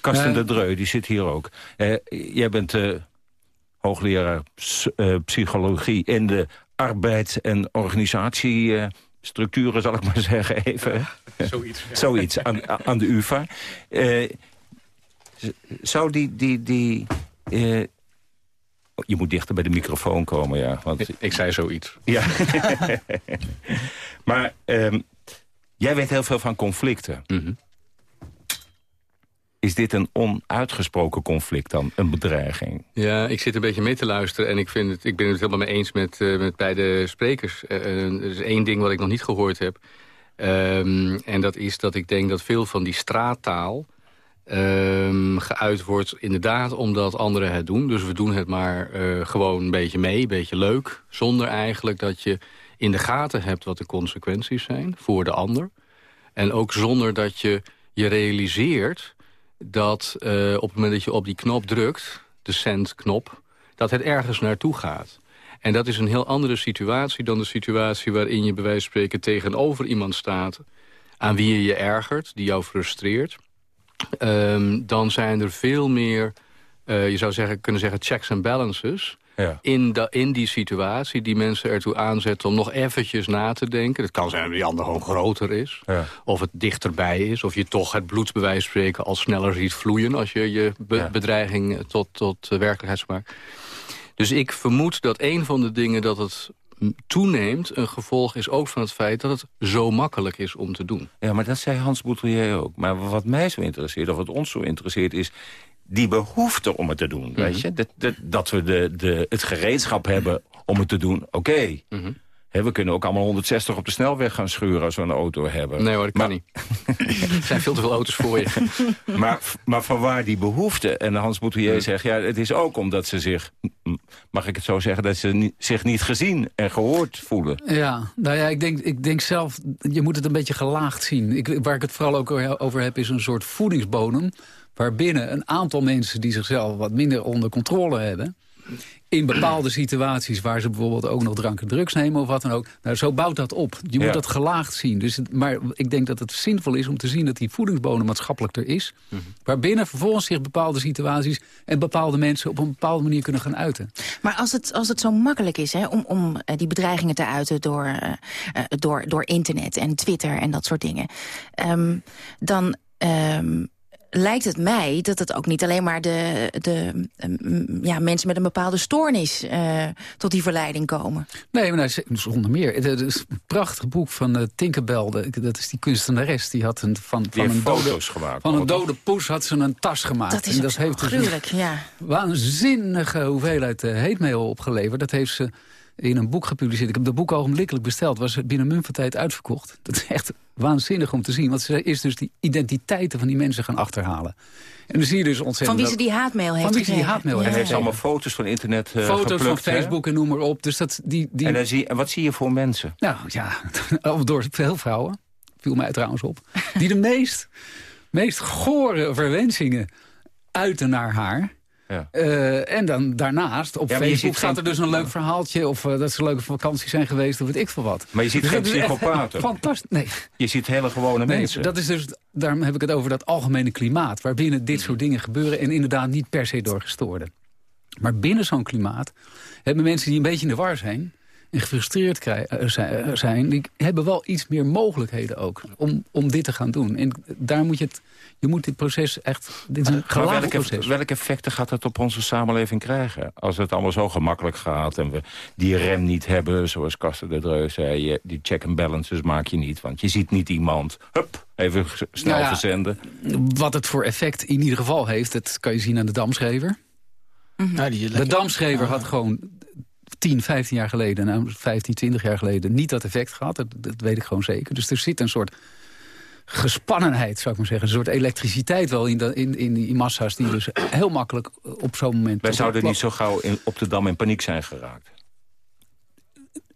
Karsten de Dreu, die zit hier ook. Uh, jij bent uh, hoogleraar psychologie in de arbeids- en organisatiestructuren, zal ik maar *laughs* zeggen. Even.
zoiets. *laughs*
zoiets, aan, aan de UvA. zou die... die, die uh, je moet dichter bij de microfoon komen, ja. Want...
Ik, ik zei zoiets.
Ja. *laughs* maar um, jij weet heel veel van conflicten.
Mm -hmm.
Is dit een onuitgesproken conflict dan, een bedreiging?
Ja, ik zit een beetje mee te luisteren en ik, vind het, ik ben het helemaal mee eens met, uh, met beide sprekers. Uh, er is één ding wat ik nog niet gehoord heb. Um, en dat is dat ik denk dat veel van die straattaal... Um, geuit wordt inderdaad omdat anderen het doen. Dus we doen het maar gewoon een beetje mee, een beetje leuk. Zonder eigenlijk dat je in de gaten hebt wat de consequenties zijn voor de ander. En ook zonder dat je je realiseert dat uh, op het moment dat je op die knop drukt... de send-knop, dat het ergens naartoe gaat. En dat is een heel andere situatie dan de situatie... waarin je bij wijze van spreken tegenover iemand staat... aan wie je je ergert, die jou frustreert... Um, dan zijn er veel meer, uh, je zou zeggen, kunnen zeggen, checks en balances...
Ja.
In, de, in die situatie die mensen ertoe aanzetten om nog eventjes na te denken. Het kan zijn dat die ander gewoon groter is.
Ja.
Of het dichterbij is. Of je toch het bloedsbewijs spreken al sneller ziet vloeien... als je je be ja. bedreiging tot, tot werkelijkheid maakt. Dus ik vermoed dat een van de dingen dat het toeneemt... een gevolg is ook van het feit dat het zo makkelijk is om te doen.
Ja, maar dat zei Hans Boutelier ook. Maar wat mij zo interesseert, of wat ons zo interesseert... is die behoefte om het te doen, mm -hmm. weet je? Dat, dat, dat we de, de, het gereedschap hebben om het te doen, oké. Okay.
Mm -hmm.
we kunnen ook allemaal 160 op de snelweg gaan schuren als we een auto hebben.
Nee hoor, dat kan maar, niet. er zijn veel te veel auto's voor je. *laughs*
maar, maar van waar die behoefte? En Hans Boutelier mm. zegt, ja, het is ook omdat ze zich... mag ik het zo zeggen, dat ze zich niet gezien en gehoord voelen.
Ja, nou ja, ik denk, ik denk zelf, je moet het een beetje gelaagd zien. Ik, waar ik het vooral ook over heb, is een soort voedingsbodem... waarbinnen een aantal mensen die zichzelf wat minder onder controle hebben in bepaalde situaties waar ze bijvoorbeeld ook nog drank en drugs nemen of wat dan ook. Nou, zo bouwt dat op. Je moet dat gelaagd zien. Dus het, maar ik denk dat het zinvol is om te zien dat die voedingsbodem maatschappelijk er is. Waarbinnen vervolgens zich bepaalde situaties en bepaalde mensen op een bepaalde manier kunnen gaan uiten.
Maar als het, als het zo makkelijk is hè, om, om uh, die bedreigingen te uiten door, uh, uh, door, door internet en Twitter en dat soort dingen... Um, dan... Um, lijkt het mij dat het ook niet alleen maar de, de um, ja, mensen met een bepaalde stoornis uh, tot die verleiding komen.
Nee, maar nou, zonder meer. Het is een prachtig boek van uh, Tinkerbell. Dat is die kunstenares. Die had een, van,
Die
van, een dode,
gemaakt.
van een dode poes had ze een tas gemaakt.
Dat is
en
dat
heeft dus
gruwelijk, ja.
waanzinnige hoeveelheid uh, heetmail opgeleverd. Dat heeft ze in een boek gepubliceerd. Ik heb dat boek ogenblikkelijk besteld. Was binnen mum van tijd uitverkocht. Dat is echt waanzinnig om te zien. Want ze is dus die identiteiten van die mensen gaan achterhalen. En dan zie je dus ontzettend...
Van wie ze die haatmail heeft
Van wie ze die haatmail
En
heeft
heeft ze
gekregen.
allemaal foto's van internet uh,
Foto's
geplukt,
van
hè?
Facebook en noem maar op. Dus dat, die, die...
En, dan zie je, en wat zie je voor mensen?
Nou ja, *laughs* door veel vrouwen, viel mij trouwens op... die de meest, meest gore verwensingen uiten naar haar...
Ja.
Uh, en dan daarnaast, op
Ja,
Facebook
ziet
staat er dus een leuk verhaaltje... of uh, dat ze leuke vakantie zijn geweest, of weet ik veel wat.
Maar je ziet
Dus
geen psychopaten.
Fantastisch. Nee,
Je ziet hele gewone
nee
mensen.
dat is dus, daarom heb ik het over dat algemene klimaat... waarbinnen dit soort dingen gebeuren... en inderdaad niet per se door gestoorden. Maar binnen zo'n klimaat hebben mensen die een beetje in de war zijn... en gefrustreerd eh, eh, zijn, die hebben wel iets meer mogelijkheden ook... om, om dit te gaan doen. En daar moet je het... Je moet dit proces echt... Dit is een
Maar
gelaagd
welke,
proces.
welke effecten gaat het op onze samenleving krijgen? Als het allemaal zo gemakkelijk gaat en we die rem niet hebben... zoals Kasten de Dreu zei, je- die check and balances maak je niet. Want je ziet niet iemand, hup, even snel
Nou ja,
verzenden.
Wat het voor effect in ieder geval heeft... dat kan je zien aan de damschrever.
Ja, die
De damschrever had gewoon 10, 15 jaar geleden... nou 15, 20 jaar geleden niet dat effect gehad. Dat, dat weet ik gewoon zeker. Dus er zit een soort gespannenheid, zou ik maar zeggen. Een soort elektriciteit wel in, de, in, in die massa's... die dus heel makkelijk op zo'n moment...
Wij zouden niet zo gauw in, op de Dam in paniek zijn geraakt.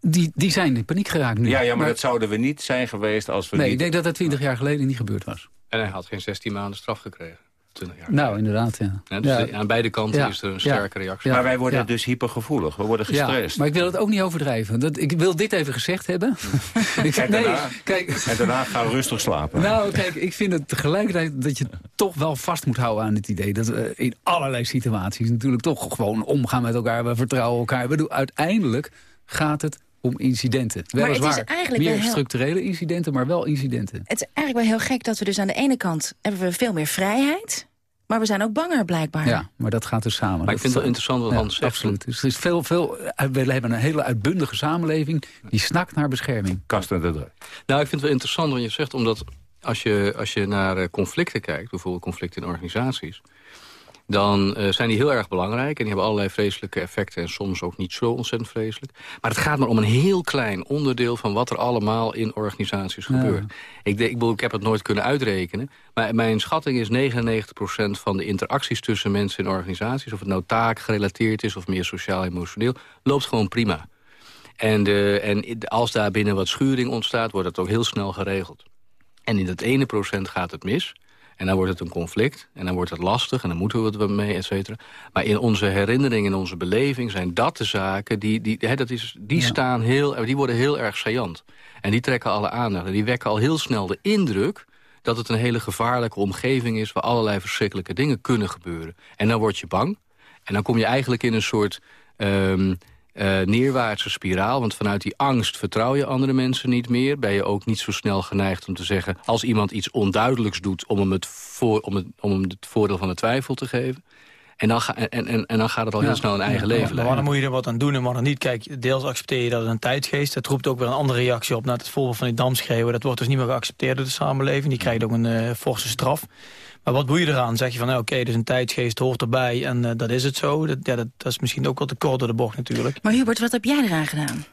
Die, die zijn in paniek geraakt nu.
Ja, ja maar, dat zouden we niet zijn geweest als we
Nee,
niet...
ik denk dat dat 20 jaar geleden niet gebeurd was.
En hij had geen 16 maanden straf gekregen. 20 jaar.
Nou, inderdaad, ja.
Ja, dus
Ja.
aan beide kanten
Ja.
is er een
Ja.
sterke reactie.
Ja.
Maar wij worden
Ja.
dus hypergevoelig. We worden gestrest.
Ja, maar ik wil het ook niet overdrijven. Dat, ik wil dit even gezegd hebben. *laughs* ik,
En
nee,
daarna,
kijk,
en daarna gaan we rustig slapen.
nou, kijk, ik vind het tegelijkertijd dat je toch wel vast moet houden aan het idee... dat we in allerlei situaties natuurlijk toch gewoon omgaan met elkaar. We vertrouwen elkaar. Ik bedoel, uiteindelijk gaat het om incidenten.
Maar het is
Weliswaar
eigenlijk
meer
heel-
structurele incidenten, maar wel incidenten.
Het is eigenlijk wel heel gek dat we dus aan de ene kant... hebben we veel meer vrijheid, maar we zijn ook banger blijkbaar.
Ja, maar dat gaat dus samen.
Maar ik vind het wel interessant wat
Ja,
Hans zegt.
Absoluut. Dus er is veel, veel, we hebben een hele uitbundige samenleving... die snakt naar bescherming.
Kasten de druk.
Nou, ik vind het wel interessant wat je zegt, omdat als je, als je naar eh, conflicten kijkt, bijvoorbeeld conflicten in organisaties, dan eh, zijn die heel erg belangrijk en die hebben allerlei vreselijke effecten en soms ook niet zo ontzettend vreselijk. Maar het gaat maar om een heel klein onderdeel van wat er allemaal in organisaties
Ja.
gebeurt. Ik, ik, bedoel, ik heb het nooit kunnen uitrekenen, maar mijn schatting is 99% van de interacties tussen mensen in organisaties, of het nou taak gerelateerd is of meer sociaal-emotioneel, loopt gewoon prima. En, de, en als daar binnen wat schuring ontstaat, wordt het ook heel snel geregeld. En in dat ene procent gaat het mis. En dan wordt het een conflict. En dan wordt het lastig. En dan moeten we het mee, et cetera. Maar in onze herinnering, in onze beleving... zijn dat de zaken die, die, hè, dat is, die, staan heel, die worden heel erg saillant. En die trekken alle aandacht. En die wekken al heel snel de indruk dat het een hele gevaarlijke omgeving is... waar allerlei verschrikkelijke dingen kunnen gebeuren. En dan word je bang. En dan kom je eigenlijk in een soort... ehm, eh, neerwaartse spiraal. Want vanuit die angst vertrouw je andere mensen niet meer. Ben je ook niet zo snel geneigd om te zeggen... als iemand iets onduidelijks doet... om hem het, voor, om het, om hem het voordeel van de twijfel te geven. En dan, ga, en, en, en dan gaat het al heel snel een eigen leven
Maar
leiden.
dan moet je er wat aan doen en dan niet. Kijk, deels accepteer je dat het een tijdgeest. Dat roept ook weer een andere reactie op. Naar het voorbeeld van die damschreeuwen. Dat wordt dus niet meer geaccepteerd door de samenleving. Die krijgt ook een eh, forse straf. Maar wat doe je eraan? Zeg je van, nou, oké, dus een tijdsgeest hoort erbij en eh, dat is het zo. Dat, ja, dat, dat is misschien ook wel te kort door de bocht natuurlijk.
Maar Hubert, wat heb jij eraan gedaan?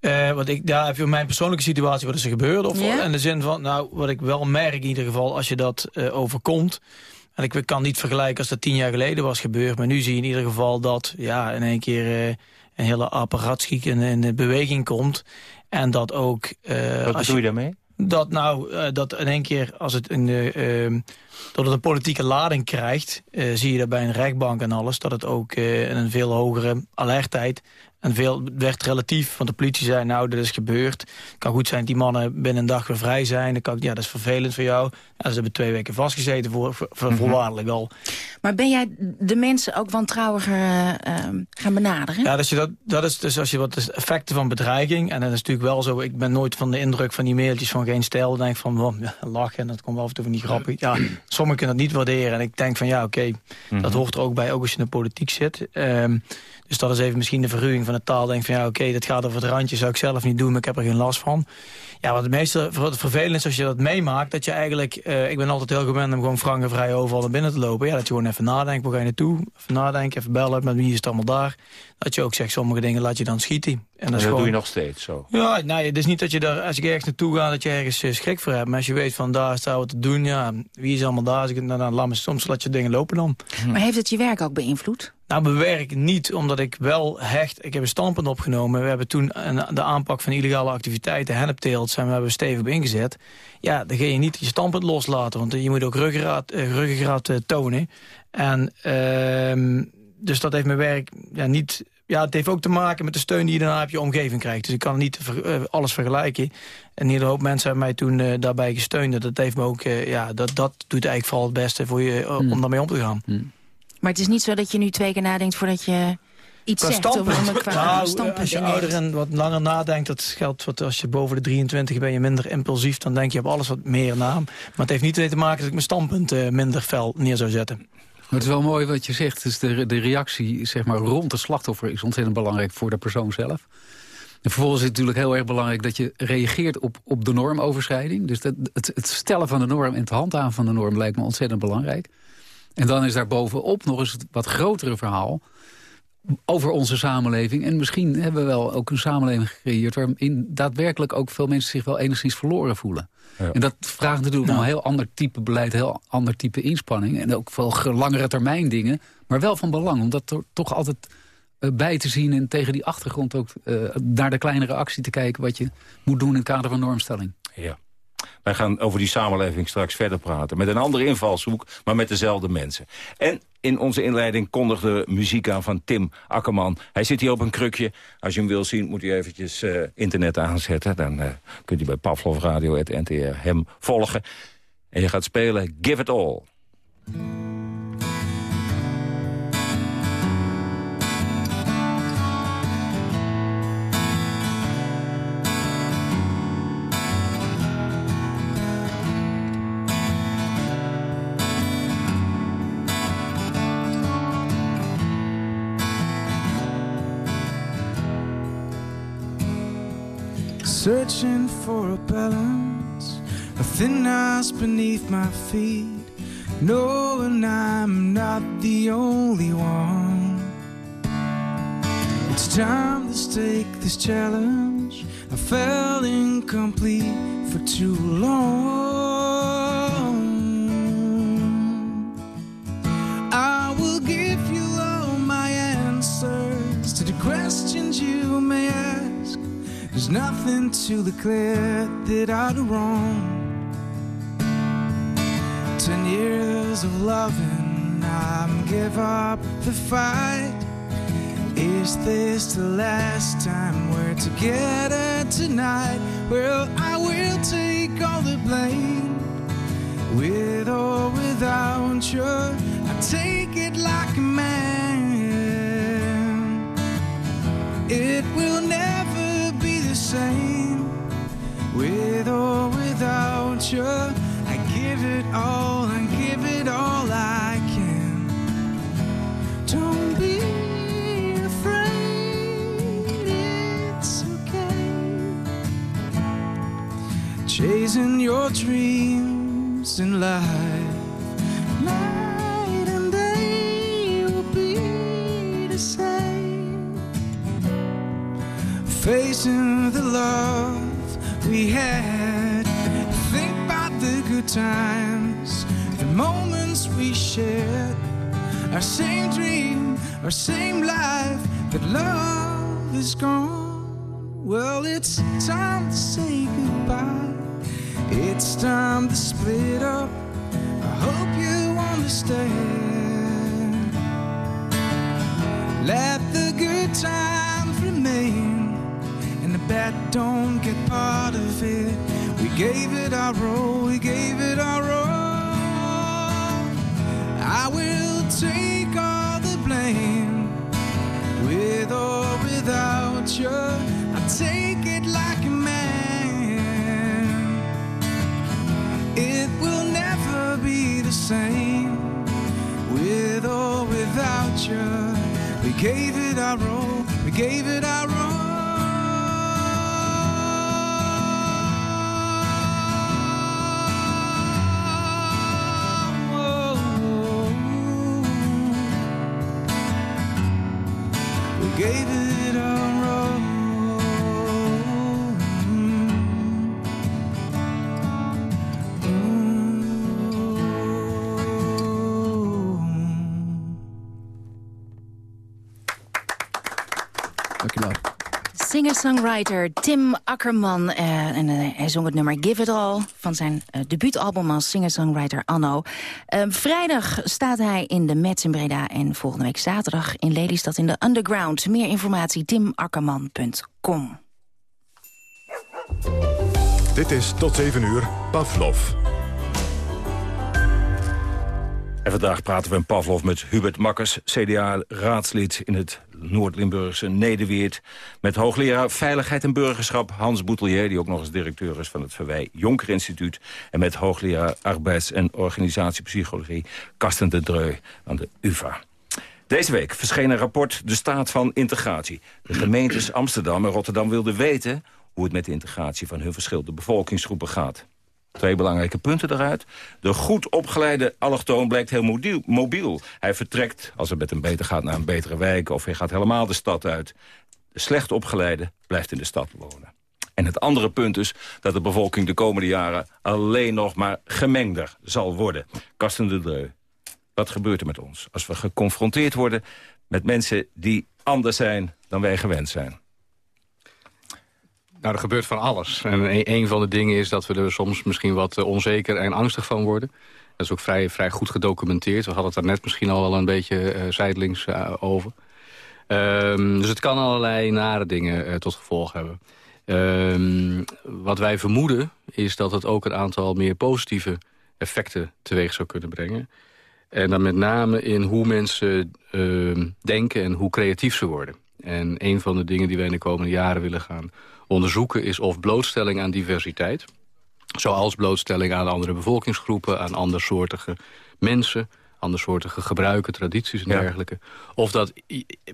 Eh, wat ik, daar heb je mijn persoonlijke situatie, wat is er gebeurd? Of
Ja?
in de zin van, nou, wat ik wel merk in ieder geval, als je dat eh, overkomt. En ik kan niet vergelijken als dat tien jaar geleden was gebeurd. Maar nu zie je in ieder geval dat ja, in één keer eh, een hele apparaatschik in, in beweging komt. En dat ook... eh,
Wat bedoel je daarmee?
Dat nou, eh, dat in één keer als het in de, ehm, dat het een politieke lading krijgt, eh, zie je dat bij een rechtbank en alles, dat het ook eh, een veel hogere alertheid en veel werd relatief, want de politie zei nou, dit is gebeurd. Het kan goed zijn dat die mannen binnen een dag weer vrij zijn. Dan kan, ik- ja, dat is vervelend voor jou. Ja, ze hebben twee weken vastgezeten voor, voor, voor voorwaardelijk al.
Maar ben jij de mensen ook wantrouwiger ehm, gaan benaderen?
Ja, dus je dat, dat is dus als je wat de effecten van bedreiging. En dat is natuurlijk wel zo. Ik ben nooit van de indruk van die mailtjes van geen stijl. Dan denk ik van oh, ja, lachen en dat komt wel af en toe van die grappig. Ja, sommigen kunnen dat niet waarderen. En ik denk van ja, oké, dat hoort er ook bij, ook als je in de politiek zit. Ehm, dus dat is even misschien de verruwing van de taal. Denk van ja, oké, dat gaat over het randje. Zou ik zelf niet doen, maar ik heb er geen last van. Ja, wat het meeste wat het vervelend is als je dat meemaakt. Dat je eigenlijk, eh, ik ben altijd heel gewend om gewoon frank en vrij overal naar binnen te lopen. Ja, dat je gewoon even nadenkt, waar ga je naartoe? Even nadenken, even bellen, met wie is het allemaal daar? Dat je ook zegt, sommige dingen laat je dan schieten. En
En dat
is gewoon...
doe je nog steeds zo.
Ja, nee, het is niet dat je daar, als ik ergens naartoe ga, dat je ergens eh, schrik voor hebt. Maar als je weet van daar staat wat te doen, ja, wie is allemaal daar? Als ik, nou, dan laat me soms laat je dingen lopen dan.
Maar heeft het je werk ook beïnvloed?
Nou, mijn werk niet, omdat ik wel hecht... Ik heb een standpunt opgenomen. We hebben toen de aanpak van illegale activiteiten, hennepteelt, zijn we hebben stevig op ingezet. Ja, dan ga je niet je standpunt loslaten, want je moet ook ruggengraat, eh, ruggengraat eh, tonen. En ehm, dus dat heeft mijn werk ja, niet... Ja, het heeft ook te maken met de steun die je daarna op je omgeving krijgt. Dus ik kan niet eh, alles vergelijken. En een hele hoop mensen hebben mij toen daarbij gesteund. Dat heeft me ook, ja, dat, dat doet eigenlijk vooral het beste voor je om daarmee om te gaan.
Maar het is niet zo dat je nu twee keer nadenkt voordat je iets
Qua
zegt. Of qua
Nou, als je ouder en wat langer nadenkt, dat geldt wat als je boven de 23 ben je minder impulsief, dan denk je op alles wat meer na. Maar het heeft niet te maken dat ik mijn standpunt eh, minder fel neer zou zetten.
Maar het is wel mooi wat je zegt. Dus de, de reactie zeg maar, rond het slachtoffer is ontzettend belangrijk voor de persoon zelf. En vervolgens is het natuurlijk heel erg belangrijk dat je reageert op, op de normoverschrijding. Dus dat, het, het stellen van de norm en het handhaven van de norm lijkt me ontzettend belangrijk. En dan is daar bovenop nog eens het wat grotere verhaal. over onze samenleving. En misschien hebben we wel ook een samenleving gecreëerd... waarin daadwerkelijk ook veel mensen zich wel enigszins verloren voelen. En dat vraagt natuurlijk om een heel ander type beleid... heel ander type inspanning. En ook veel langere termijn dingen. Maar wel van belang, omdat er toch altijd eh, bij te zien... en tegen die achtergrond ook uh, naar de kleinere actie te kijken... wat je moet doen in het kader van normstelling.
Ja. Wij gaan over die samenleving straks verder praten. Met een andere invalshoek, maar met dezelfde mensen. En in onze inleiding kondigde muziek aan van Tim Akkerman. Hij zit hier op een krukje. Als je hem wil zien, moet u eventjes uh, internet aanzetten. Dan uh, kunt u bij Pavlov Radio, het NTR, hem volgen. En je gaat spelen Give It All.
Searching for a balance, a thin ice beneath my feet, knowing I'm not the only one. It's time to take this challenge. I felt incomplete for too long. There's nothing to declare that I do wrong. Ten years of loving, I'm give up the fight. Is this the last time we're together tonight? Well, I will take all the blame. With or without you, I take it like a man. It will never same. With or without you, I give it all and give it all I can. Don't be afraid, it's okay. Chasing your dreams in life, Facing the love we had, think about the good times, the moments we shared. Our same dream, our same life, but love is gone. Well, it's time to say goodbye. It's time to split up. I hope you understand. Let the good times remain, bad don't get part of it. We gave it our all, we gave it our all. I will take all the blame, with or without you. I take it like a man. It will never be the same, with or without you. We gave it our all, we gave it our all.
Singer-songwriter Tim Akkerman. eh, en eh, hij zong het nummer Give It All van zijn eh, debuutalbum als singer-songwriter Anno. Eh, vrijdag staat hij in de Mets in Breda en volgende week zaterdag in Lelystad in de Underground. Meer informatie timakkerman.com.
Dit is tot 7 uur Pavlov.
En vandaag praten we in Pavlov met Hubert Makkers, CDA-raadslid in het Noord-Limburgse Nederweert. Met hoogleraar Veiligheid en Burgerschap Hans Boetelier... die ook nog eens directeur is van het Verwij Jonker Instituut. En met hoogleraar Arbeids- en Organisatiepsychologie Karsten de Dreu aan de UvA. Deze week verscheen een rapport De Staat van Integratie. De gemeentes Amsterdam en Rotterdam wilden weten... hoe het met de integratie van hun verschillende bevolkingsgroepen gaat. Twee belangrijke punten eruit. De goed opgeleide allochtoon blijkt heel mobiel-. Hij vertrekt, als het met hem beter gaat, naar een betere wijk... of hij gaat helemaal de stad uit. De slecht opgeleide blijft in de stad wonen. En het andere punt is dat de bevolking de komende jaren... alleen nog maar gemengder zal worden. Karsten de Dreu, wat gebeurt er met ons... als we geconfronteerd worden met mensen die anders zijn dan wij gewend zijn?
Nou, er gebeurt van alles. En een, van de dingen is dat we er soms misschien wat eh, onzeker en angstig van worden. Dat is ook vrij, vrij goed gedocumenteerd. We hadden het daar net misschien al wel een beetje uh, zijdelings uh, over. Um, dus het kan allerlei nare dingen tot gevolg hebben. Um, wat wij vermoeden is dat het ook een aantal meer positieve effecten teweeg zou kunnen brengen. En dan met name in hoe mensen uh, denken en hoe creatief ze worden. En een van de dingen die wij in de komende jaren willen gaan onderzoeken... is of blootstelling aan diversiteit... zoals blootstelling aan andere bevolkingsgroepen... aan andersoortige mensen, andersoortige gebruiken, tradities en
Ja.
dergelijke... of dat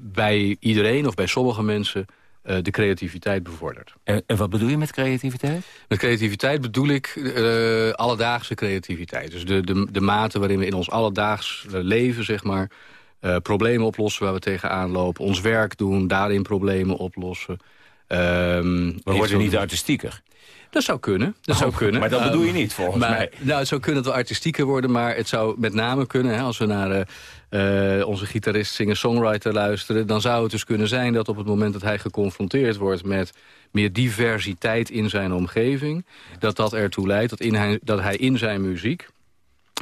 bij iedereen of bij sommige mensen eh, de creativiteit bevordert.
En, en wat bedoel je met creativiteit?
Met creativiteit bedoel ik eh, alledaagse creativiteit. Dus de, de, de mate waarin we in ons alledaags eh, leven, zeg maar... problemen oplossen waar we tegenaan lopen. Ons werk doen, daarin problemen oplossen. Ehm,
We worden niet artistieker.
Dat zou kunnen. Dat
Oh,
zou kunnen.
maar dat bedoel je
Ehm,
niet, volgens
maar-
mij.
Nou, het zou kunnen dat we artistieker worden, maar het zou met name kunnen... Hè, als we naar eh, eh, onze gitarist, singer-songwriter luisteren... dan zou het dus kunnen zijn dat op het moment dat hij geconfronteerd wordt... met meer diversiteit in zijn omgeving... dat dat ertoe leidt dat, in hij, dat hij in zijn muziek...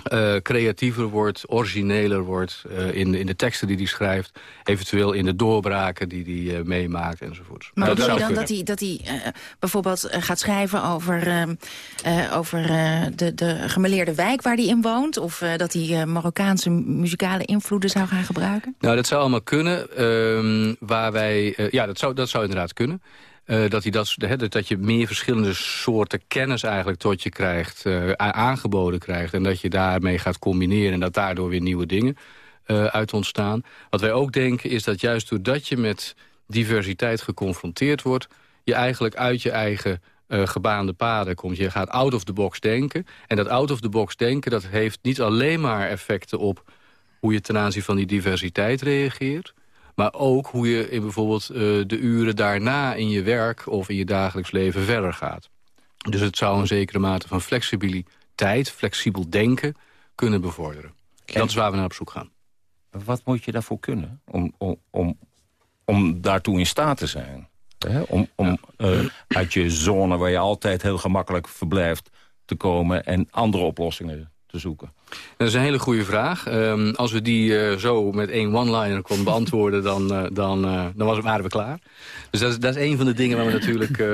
eh, creatiever wordt, origineler wordt eh, in, de, in de teksten die hij schrijft. Eventueel in de doorbraken die hij eh, meemaakt enzovoort.
Maar
dat
je
zou
dan
kunnen.
dat hij, dat hij bijvoorbeeld gaat schrijven over, ehm, eh, over de, de gemeleerde wijk waar hij in woont? Of dat hij Marokkaanse muzikale invloeden zou gaan gebruiken?
Nou, dat zou allemaal kunnen. ehm, waar wij, ja, dat zou, dat zou inderdaad kunnen. Eh, dat, hij dat, hè, dat- je meer verschillende soorten kennis eigenlijk tot je krijgt, eh, aangeboden krijgt. En dat je daarmee gaat combineren en dat daardoor weer nieuwe dingen eh, uit ontstaan. Wat wij ook denken is dat juist doordat je met diversiteit geconfronteerd wordt... je eigenlijk uit je eigen gebaande paden komt. Je gaat out of the box denken. En dat out of the box denken dat heeft niet alleen maar effecten op hoe je ten aanzien van die diversiteit reageert... maar ook hoe je in bijvoorbeeld eh, de uren daarna in je werk... of in je dagelijks leven verder gaat. Dus het zou een zekere mate van flexibiliteit, flexibel denken... kunnen bevorderen. Dat is waar we naar op zoek gaan.
Wat moet je daarvoor kunnen om, om, om, om daartoe in staat te zijn? Hè? Om, om eh, uit je zone waar je altijd heel gemakkelijk verblijft te komen... en andere oplossingen te zoeken.
Dat is een hele goede vraag. Ehm, als we die eh, zo met één one-liner konden *laughs* beantwoorden, dan, eh, dan, eh, dan was, waren we klaar. Dus dat is, dat is een van de dingen waar we natuurlijk eh,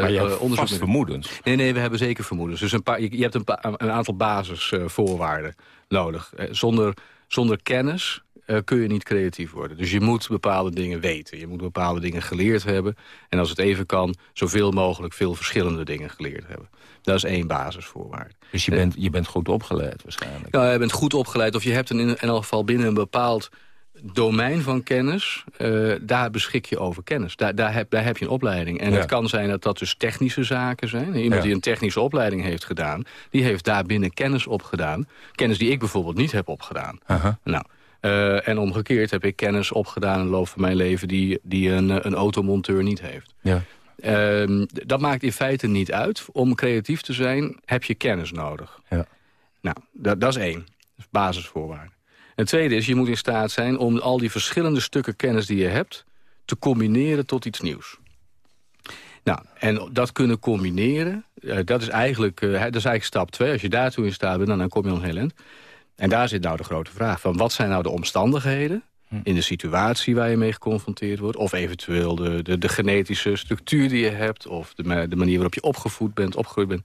Maar je hebt
onderzoek
vast
naar-
vermoedens.
Nee, nee, we hebben zeker vermoedens. Dus een paar, je, je hebt een, pa- een aantal basisvoorwaarden nodig. Zonder, zonder kennis kun je niet creatief worden. Dus je moet bepaalde dingen weten. Je moet bepaalde dingen geleerd hebben. En als het even kan, zoveel mogelijk veel verschillende dingen geleerd hebben. Dat is één basisvoorwaarde.
Dus je bent, je bent goed opgeleid waarschijnlijk.
Nou, je bent goed opgeleid of je hebt een, in elk geval binnen een bepaald domein van kennis, eh, daar beschik je over kennis. Daar, daar, heb, daar heb je een opleiding. En
Ja.
het kan zijn dat dat dus technische zaken zijn. Iemand
Ja.
die een technische opleiding heeft gedaan... die heeft daar binnen kennis opgedaan. Kennis die ik bijvoorbeeld niet heb opgedaan. Nou, eh, en omgekeerd heb ik kennis opgedaan in de loop van mijn leven... die, die een, eh, een automonteur niet heeft.
Ja.
Ehm, dat maakt in feite niet uit. Om creatief te zijn heb je kennis nodig.
Ja.
Nou, dat, dat is één. Dat is basisvoorwaarde. En het tweede is, je moet in staat zijn om al die verschillende stukken kennis die je hebt... te combineren tot iets nieuws. Nou, en dat kunnen combineren, eh, dat, is eigenlijk, eh, dat is eigenlijk stap twee. Als je daartoe in staat bent, dan, dan kom je al heel eind. En daar zit nou de grote vraag van... wat zijn nou de omstandigheden in de situatie waar je mee geconfronteerd wordt... of eventueel de, de, de genetische structuur die je hebt... of de, de manier waarop je opgevoed bent, opgegroeid bent...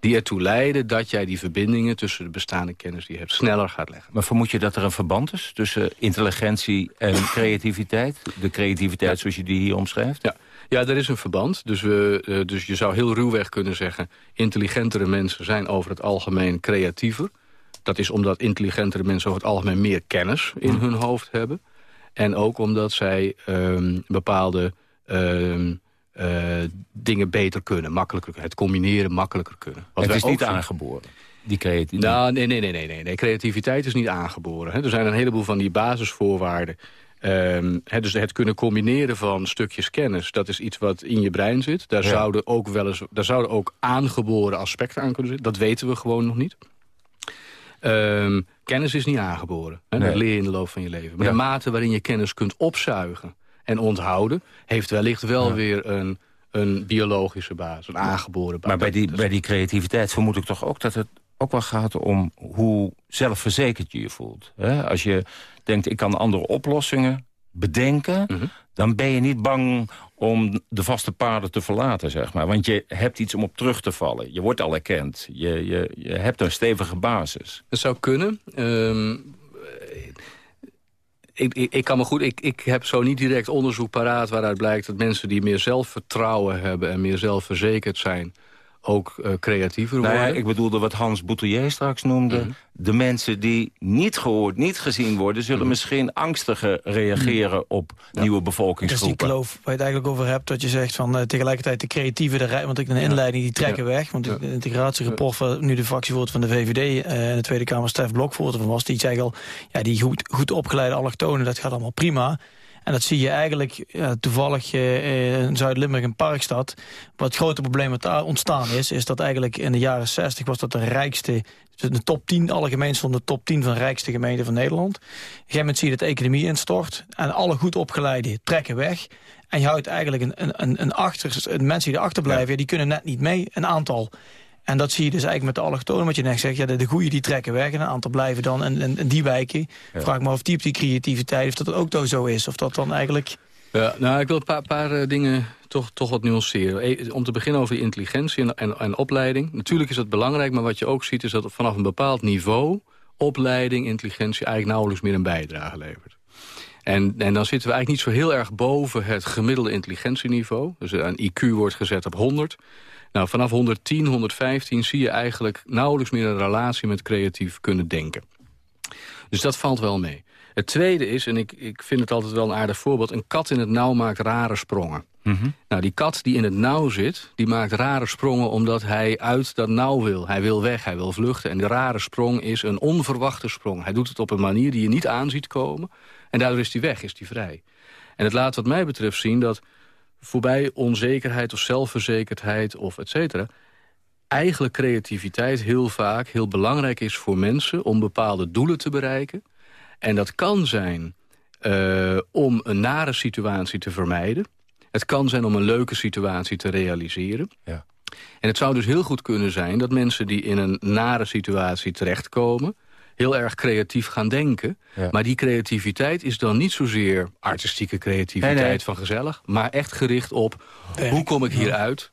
die ertoe leiden dat jij die verbindingen tussen de bestaande kennis die je hebt... sneller gaat leggen.
Maar vermoed je dat er een verband is tussen intelligentie en *coughs* creativiteit? De creativiteit zoals je die hier omschrijft?
Ja, ja er is een verband. Dus, we, eh, dus je zou heel ruwweg kunnen zeggen... intelligentere mensen zijn over het algemeen creatiever. Dat is omdat intelligentere mensen over het algemeen meer kennis in hun hoofd hebben. En ook omdat zij ehm, bepaalde ehm, eh, dingen beter kunnen, makkelijker kunnen. Het combineren makkelijker kunnen. Wat
het is niet aangeboren. Die creativiteit.
Nou, nee, nee, nee, nee, nee, nee. Creativiteit is niet aangeboren. Hè. Er zijn een heleboel van die basisvoorwaarden. Ehm, hè, dus het kunnen combineren van stukjes kennis... dat is iets wat in je brein zit. Daar,
Ja.
zouden, ook wel eens, daar zouden ook aangeboren aspecten aan kunnen zitten. Dat weten we gewoon nog niet. Ehm, kennis is niet aangeboren. Hè. Dat
Nee.
leer je in de loop van je leven. Maar
Ja.
de mate waarin je kennis kunt opzuigen en onthouden... heeft wellicht wel weer een, een biologische basis, een aangeboren basis.
Maar bij die, bij die creativiteit vermoed ik toch ook dat het ook wel gaat om hoe zelfverzekerd je je voelt. Hè? Als je denkt, ik kan andere oplossingen bedenken...
Mhm.
dan ben je niet bang om de vaste paden te verlaten, zeg maar. Want je hebt iets om op terug te vallen. Je wordt al erkend. Je, je, je hebt een stevige basis.
Dat zou kunnen. Ehm, ik, ik, ik kan me goed. Ik, ik heb zo niet direct onderzoek paraat waaruit blijkt dat mensen die meer zelfvertrouwen hebben en meer zelfverzekerd zijn, ook eh, creatiever
Nou
worden.
ja, ik bedoelde wat Hans Boutelier straks noemde.
Mhm.
De mensen die niet gehoord, niet gezien worden... zullen
Mhm.
misschien angstiger reageren op nieuwe
Dat is die
bevolkingsgroepen.
kloof waar je het eigenlijk over hebt. Dat je zegt van eh, tegelijkertijd de creatieve, de, rij- want ik de inleiding die trekken
Ja.
weg. Want het integratierapport van nu de fractievoorzitter van de VVD eh, in de Tweede Kamer, Stef Blok, voorzitter van was, die zei al, ja, die goed, goed opgeleide allochtonen, dat gaat allemaal prima. En dat zie je eigenlijk ja, toevallig eh, in Zuid-Limburg in Parkstad. Wat het grote probleem wat daar ontstaan is, is dat eigenlijk in de jaren 60 was dat de rijkste, de top 10, alle gemeenten van de top 10 van de rijkste gemeenten van Nederland. Op een gegeven moment zie je dat de economie instort en alle goed opgeleiden trekken weg. En je houdt eigenlijk een, een, een, een achter, een mensen die erachter blijven, ja, die kunnen net niet mee, een aantal. En dat zie je dus eigenlijk met de allochtonen. Wat je net zegt, ja, de, de goeie die trekken weg. En een aantal blijven dan in, in die wijken.
Ja.
Vraag me af die op die creativiteit, of dat ook zo is. Of dat dan eigenlijk...
Ja, nou, ik wil een paar, paar eh, dingen toch, toch wat nuanceren. E- Om te beginnen over intelligentie en, en, en opleiding. Natuurlijk is dat belangrijk, maar wat je ook ziet... is dat vanaf een bepaald niveau opleiding, intelligentie... eigenlijk nauwelijks meer een bijdrage levert. En, en dan zitten we eigenlijk niet zo heel erg boven het gemiddelde intelligentieniveau. Dus een IQ wordt gezet op 100. Nou, vanaf 110, 115 zie je eigenlijk nauwelijks meer een relatie met creatief kunnen denken. Dus dat valt wel mee. Het tweede is, en ik, ik vind het altijd wel een aardig voorbeeld... een kat in het nauw maakt rare sprongen. Nou, die kat die in het nauw zit, die maakt rare sprongen... omdat hij uit dat nauw wil. Hij wil weg, hij wil vluchten. En die rare sprong is een onverwachte sprong. Hij doet het op een manier die je niet aan ziet komen. En daardoor is hij weg, is hij vrij. En het laat wat mij betreft zien dat voorbij onzekerheid of zelfverzekerdheid of et cetera... eigenlijk creativiteit heel vaak heel belangrijk is voor mensen... om bepaalde doelen te bereiken. En dat kan zijn eh, om een nare situatie te vermijden. Het kan zijn om een leuke situatie te realiseren.
Ja.
En het zou dus heel goed kunnen zijn dat mensen die in een nare situatie terechtkomen... heel erg creatief gaan denken.
Ja.
Maar die creativiteit is dan niet zozeer artistieke creativiteit
Nee, nee.
van gezellig... maar echt gericht op hoe kom ik hieruit...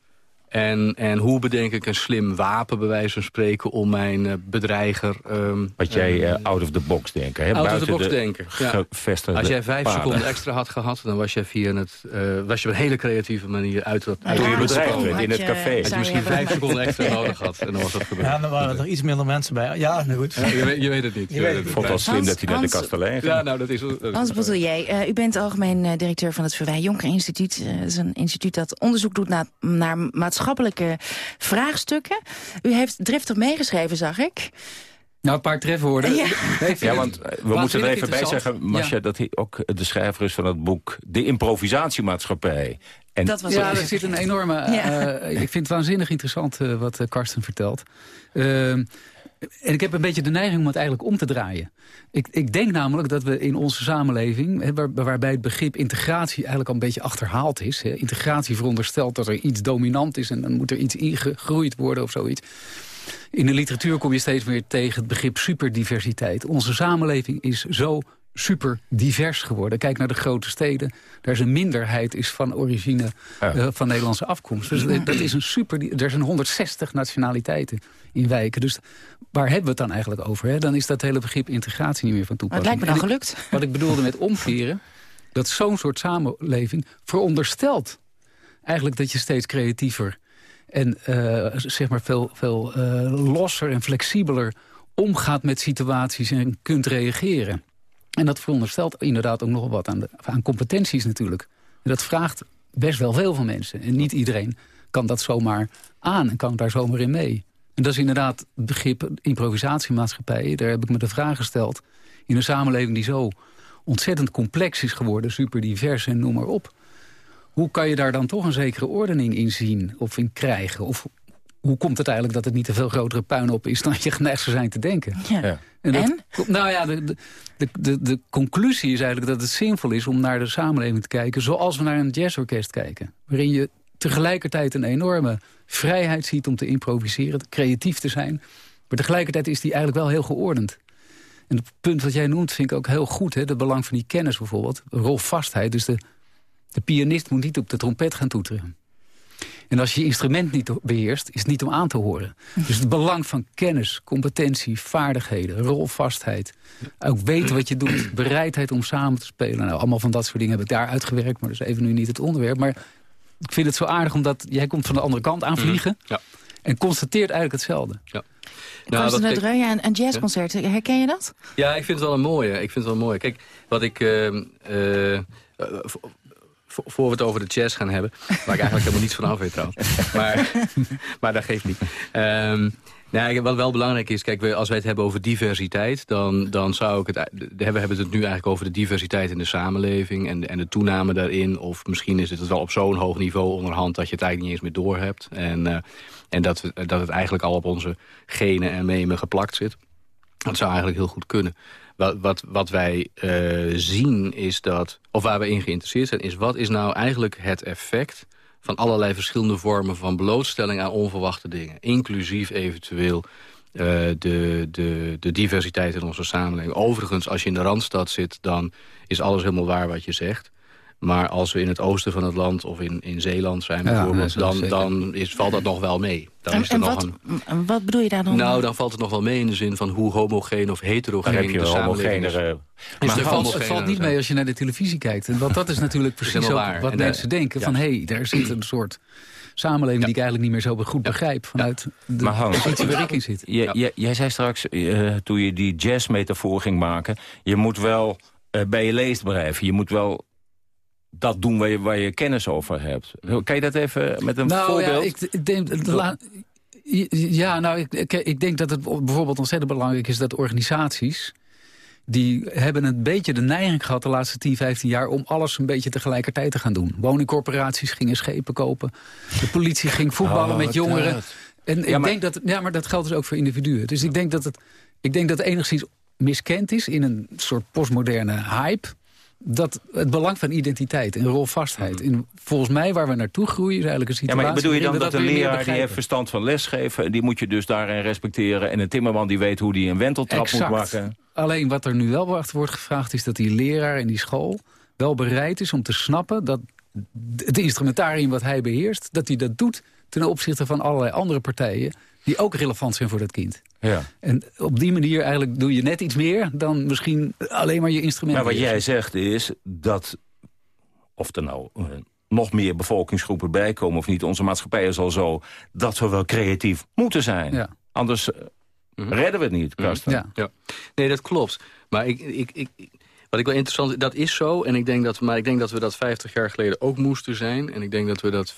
En, en hoe bedenk ik een slim wapen, bij wijze van spreken... om mijn eh, bedreiger... ehm,
Wat jij
eh,
eh, out of the box denken. Hè?
Out of the box
de
denken. Ja. Als jij vijf
paden.
seconden extra had gehad, dan was je via het, eh, was je op een hele creatieve manier uit dat uit
Toen je werd in het café.
Had je misschien vijf seconden extra *laughs* nodig had en dan was dat gebeurd.
Ja, dan waren er iets minder mensen bij. Ja, nou goed.
Ja, je, weet, je weet het niet.
Je weet het
Ik vond het wel slim
Hans-
dat hij naar de
Hans-
kastelein ging.
Ja, nou, dat is... dat is-
Hans Boutelier, eh, u bent algemeen directeur van het Verwij Jonker Instituut. Dat is een instituut dat onderzoek doet naar, naar maatschappelijke vraagstukken. U heeft driftig meegeschreven, zag ik.
Nou, een paar trefwoorden.
Ja.
Nee,
want we moeten er even bij zeggen, Masha,
Ja.
dat hij ook de schrijver is van het boek De Improvisatiemaatschappij. En
Dat was
Ja, er zit een enorme...
Ja.
eh, ik vind het waanzinnig interessant eh, wat eh, Karsten vertelt. Ehm, en ik heb een beetje de neiging om het eigenlijk om te draaien. Ik, ik denk namelijk dat we in onze samenleving... Waarbij het begrip integratie eigenlijk al een beetje achterhaald is. Integratie veronderstelt dat er iets dominant is... en dan moet er iets ingegroeid worden of zoiets. In de literatuur kom je steeds meer tegen het begrip superdiversiteit. Onze samenleving is zo super divers geworden. Kijk naar de grote steden. Daar is een minderheid is van origine eh, van Nederlandse afkomst. Dus dat dat is een super... Er zijn 160 nationaliteiten in wijken. Dus waar hebben we het dan eigenlijk over? Hè? Dan is dat hele begrip integratie niet meer van
Maar het
toepassing.
lijkt me dan
ik-
gelukt.
wat ik bedoelde met omkeren... dat zo'n soort samenleving veronderstelt... eigenlijk dat je steeds creatiever en eh, zeg maar veel, veel eh, losser en flexibeler omgaat met situaties en kunt reageren. En dat veronderstelt inderdaad ook nog wat aan, aan competenties natuurlijk. En dat vraagt best wel veel van mensen. En niet iedereen kan dat zomaar aan en kan daar zomaar in mee. En dat is inderdaad het begrip improvisatiemaatschappij. Daar heb ik me de vraag gesteld. In een samenleving die zo ontzettend complex is geworden... super divers en noem maar op. Hoe kan je daar dan toch een zekere ordening in zien of in krijgen? Of hoe komt het eigenlijk dat het niet een veel grotere puinhoop is... dan je geneigd zou zijn te denken?
Ja.
En? Dat, Nou ja, de, de, de, de, conclusie is eigenlijk dat het zinvol is om naar de samenleving te kijken... zoals we naar een jazzorkest kijken. Waarin je tegelijkertijd een enorme vrijheid ziet om te improviseren... creatief te zijn. Maar tegelijkertijd is die eigenlijk wel heel geordend. En het punt wat jij noemt vind ik ook heel goed. Hè? Het belang van die kennis bijvoorbeeld. Rolvastheid. Dus de, de pianist moet niet op de trompet gaan toeteren. En als je je instrument niet beheerst, is het niet om aan te horen. Dus het belang van kennis, competentie, vaardigheden, rolvastheid. Ook weten wat je doet, bereidheid om samen te spelen. Nou, allemaal van dat soort dingen heb ik daar uitgewerkt, maar dat is even nu niet het onderwerp. Maar ik vind het zo aardig omdat jij komt van de andere kant aanvliegen.
Ja.
En constateert eigenlijk hetzelfde.
Ja.
Nou, Constantine Dreuja en, en jazzconcerten, herken je dat?
Ja, ik vind het wel een mooie. Ik vind het wel mooi. Kijk, wat ik... Uh, uh, voor we het over de jazz gaan hebben... waar ik eigenlijk helemaal niets van af weet trouwens. Maar, *laughs* maar dat geeft niet. Um, nou, wat wel belangrijk is, kijk, als wij het hebben over diversiteit... dan, dan zou ik het... We hebben het nu eigenlijk over de diversiteit in de samenleving... en, en de toename daarin. Of misschien is het wel op zo'n hoog niveau onderhand... dat je het eigenlijk niet eens meer doorhebt. En, uh, en dat, we, dat het eigenlijk al op onze genen en memen geplakt zit. Dat zou eigenlijk heel goed kunnen. Wat, wat, wat wij uh, zien is dat, of waar we in geïnteresseerd zijn... is wat is nou eigenlijk het effect van allerlei verschillende vormen van blootstelling aan onverwachte dingen. Inclusief eventueel uh, de, de, de diversiteit in onze samenleving. Overigens, als je in de Randstad zit, dan is alles helemaal waar wat je zegt. Maar als we in het oosten van het land of in, in Zeeland zijn bijvoorbeeld... Ja, dan, dan is, valt dat nog wel mee. Dan
en,
is er
en
nog
wat,
een,
wat bedoel je daar dan?
Nou, dan valt het nog wel mee in de zin van hoe homogeen of heterogeen
dan heb je
de samenleving is.
homogenere...
Maar het valt, het valt niet mee als je naar de televisie kijkt. Want dat is natuurlijk *laughs* precies
waar.
wat
En
mensen denken.
ja.
Van hé, daar zit een soort samenleving die ik eigenlijk niet meer zo goed begrijp. Vanuit de
Maar Hans,
positie waar ik in zit.
Jij- jij- jij zei straks, eh, toen je die jazz-metafoor ging maken... je moet wel eh, bij je leest blijven. Je moet wel dat doen waar je, waar je kennis over hebt. Kan je dat even met een
nou,
voorbeeld?
Ja, ik, ik denk, la- ja, nou, ik, ik, ik denk dat het bijvoorbeeld ontzettend belangrijk is dat organisaties... die hebben een beetje de neiging gehad de laatste 10, 15 jaar... om alles een beetje tegelijkertijd te gaan doen. Woningcorporaties gingen schepen kopen. De politie ging voetballen
Oh,
met jongeren.
dat.
En ik
Ja, maar-
denk dat, ja, maar dat geldt dus ook voor individuen. Dus ik denk dat het, ik denk dat het enigszins miskend is in een soort postmoderne hype dat het belang van identiteit en rolvastheid. En volgens mij waar we naartoe groeien is eigenlijk een
Ja,
situatie...
maar bedoel je dan dat
we
een leraar die heeft verstand van lesgeven... die moet je dus daarin respecteren... en een timmerman die weet hoe die een wenteltrap
Exact.
moet maken?
Alleen wat er nu wel achter wordt gevraagd is dat die leraar in die school wel bereid is om te snappen dat het instrumentarium wat hij beheerst, dat hij dat doet ten opzichte van allerlei andere partijen die ook relevant zijn voor dat kind.
Ja.
En op die manier eigenlijk doe je net iets meer dan misschien alleen maar je instrument.
Maar wat jij zegt is dat, of er nou eh, nog meer bevolkingsgroepen bij komen of niet... onze maatschappij is al zo dat we wel creatief moeten zijn.
Ja.
Anders eh, redden we het niet, Karsten.
Ja.
Ja. Nee, dat klopt. Maar ik, ik, ik, wat ik wel interessant dat is zo. En ik denk dat, maar ik denk dat we dat 50 jaar geleden ook moesten zijn. En ik denk dat we dat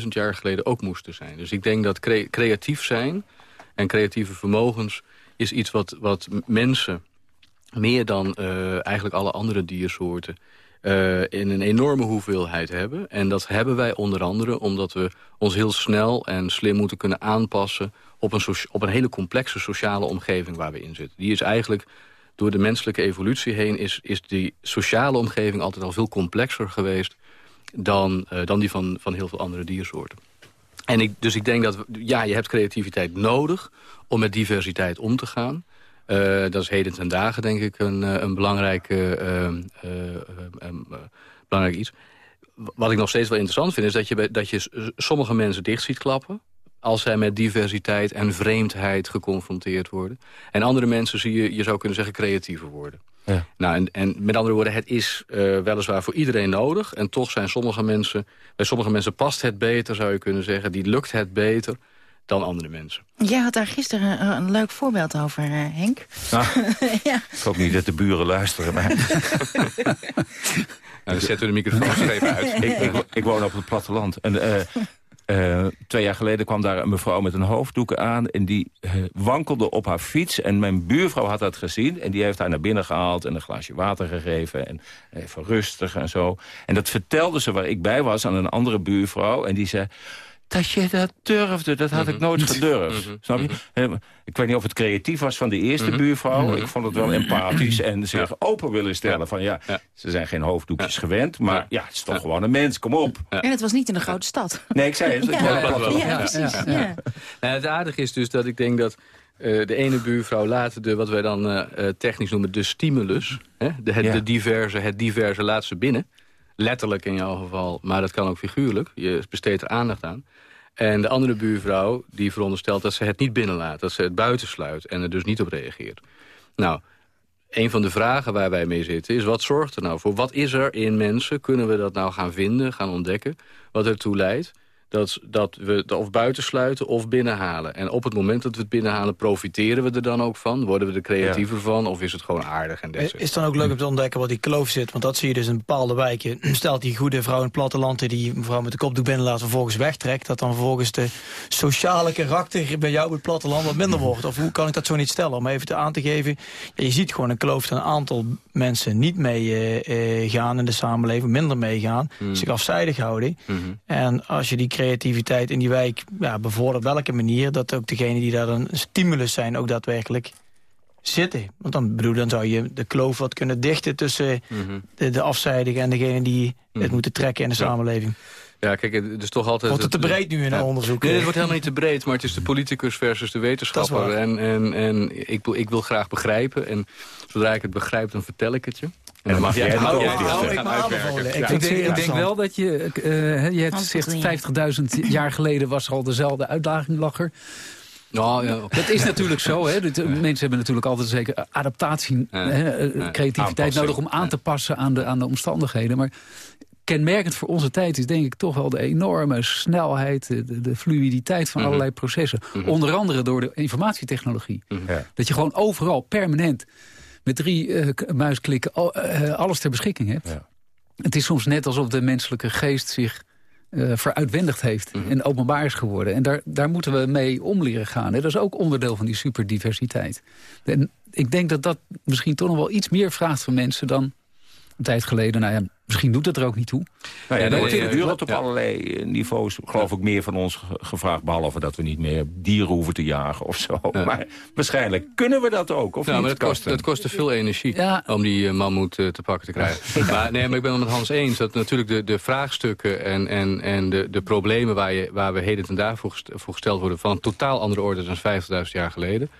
50.000 jaar geleden ook moesten zijn. Dus ik denk dat cre- creatief zijn en creatieve vermogens is iets wat, wat mensen meer dan eh, eigenlijk alle andere diersoorten eh, in een enorme hoeveelheid hebben. En dat hebben wij onder andere omdat we ons heel snel en slim moeten kunnen aanpassen... op een, op een hele complexe sociale omgeving waar we in zitten. Die is eigenlijk door de menselijke evolutie heen... is, is die sociale omgeving altijd al veel complexer geweest... dan, eh, dan die van, van heel veel andere diersoorten. En ik, dus ik denk dat, ja, je hebt creativiteit nodig om met diversiteit om te gaan. Eh, dat is heden ten dagen, denk ik, een, eh, een belangrijk, eh, eh, eh, eh, eh, belangrijk iets. Wat ik nog steeds wel interessant vind, is dat je, dat je sommige mensen dicht ziet klappen als zij met diversiteit en vreemdheid geconfronteerd worden. En andere mensen zie je, je zou kunnen zeggen, creatiever worden.
Ja.
Nou, en, en met andere woorden, het is eh, weliswaar voor iedereen nodig. En toch zijn sommige mensen, bij sommige mensen past het beter, zou je kunnen zeggen. Die lukt het beter dan andere mensen.
Jij had daar gisteren een, een leuk voorbeeld over, eh, Henk.
Nou, *laughs*
ja.
ik hoop niet dat de buren luisteren. Maar... *laughs*
dan zetten we de microfoon even uit.
ik, ik, ik, woon op het platteland. En, uh, uh, twee jaar geleden kwam daar een mevrouw met een hoofddoek aan... en die uh, wankelde op haar fiets. En mijn buurvrouw had dat gezien. En die heeft haar naar binnen gehaald en een glaasje water gegeven. En even rustig en zo. En dat vertelde ze waar ik bij was aan een andere buurvrouw. En die zei dat je dat durfde. Dat had ik mhm. nooit gedurfd. Mhm. Snap je? Mhm. Ik weet niet of het creatief was van de eerste buurvrouw. Ik vond het wel empathisch en zich open willen stellen. Van ja, ze zijn geen hoofddoekjes gewend. Maar ja, het is toch gewoon een mens. Kom op.
En het was niet in een grote stad.
Nee, ik zei het.
Ja, precies. Ja.
het aardige is dus dat ik denk dat... Uh, de ene buurvrouw laat de, wat wij dan uh, technisch noemen, de stimulus. Hè? De, het, de diverse, het diverse laat ze binnen. Letterlijk in jouw geval, maar dat kan ook figuurlijk. Je besteedt er aandacht aan. En de andere buurvrouw die veronderstelt dat ze het niet binnenlaat. Dat ze het buitensluit en er dus niet op reageert. Nou, een van de vragen waar wij mee zitten is... wat zorgt er nou voor? Wat is er in mensen? Kunnen we dat nou gaan vinden, gaan ontdekken? Wat ertoe leidt dat, dat we het of buitensluiten of binnenhalen. En op het moment dat we het binnenhalen, profiteren we er dan ook van? Worden we er creatiever van? Of is het gewoon aardig en
Is het dan ook leuk om te ontdekken wat die kloof zit? Want dat zie je dus in bepaalde wijken. *clears throat* Stelt die goede vrouw in het platteland... die mevrouw met de kopdoek binnenlaat vervolgens wegtrekt... dat dan vervolgens de sociale karakter bij jou op het platteland wat minder wordt. Of hoe kan ik dat zo niet stellen? Om even te aan te geven, ja, je ziet gewoon een kloof... dat een aantal mensen niet meegaan uh, uh, in de samenleving, minder meegaan... Hmm. zich afzijdig houden. Hmm. En als je die creativiteit in die wijk ja, bevordert, welke manier... dat ook degenen die daar een stimulus zijn ook daadwerkelijk zitten. Want dan, bedoel, dan zou je de kloof wat kunnen dichten tussen mhm. de, de afzijdigen... en degenen die het mhm. moeten trekken in de samenleving.
Ja, kijk, het is toch altijd...
Wordt het te breed nu in een onderzoek?
Nee, het wordt helemaal niet te breed, maar het is de politicus versus de wetenschapper. En, en, en ik, wil, ik wil graag begrijpen. En zodra ik het begrijp, dan vertel ik het je. En dan mag jij het ook
Ik denk wel dat je... Uh, je hebt zegt 50.000 jaar geleden was er al dezelfde uitdaging lag er.
Nou, ja. *laughs*
Dat is natuurlijk zo. Hè. Mensen hebben natuurlijk altijd zeker adaptatie, hè, creativiteit nodig om aan te passen aan de, aan de omstandigheden. Maar kenmerkend voor onze tijd is denk ik toch wel de enorme snelheid, de, de fluiditeit van mhm. allerlei processen. Mhm. Onder andere door de informatietechnologie. Dat je gewoon overal permanent met drie uh, muisklikken uh, alles ter beschikking hebt. Ja. Het is soms net alsof de menselijke geest zich uh, veruitwendigd heeft en openbaar is geworden. En daar, daar moeten we mee om leren gaan. Hè. Dat is ook onderdeel van die superdiversiteit. En ik denk dat dat misschien toch nog wel iets meer vraagt van mensen dan een tijd geleden. Nou ja, Misschien doet het er ook niet toe.
Nou ja, er wordt in de wereld op allerlei eh, niveaus geloof ik meer van ons gevraagd. Behalve dat we niet meer dieren hoeven te jagen of zo. Maar waarschijnlijk kunnen we dat ook. Of
ja, maar het kost, het kost te veel energie om die uh, mammoet uh, te pakken te krijgen. *laughs* maar, nee, maar ik ben het met Hans eens dat natuurlijk de, de vraagstukken en, en, en de, de problemen waar, je, waar we heden ten dagen voor, gesteld worden... van totaal andere orde dan 50.000 jaar geleden.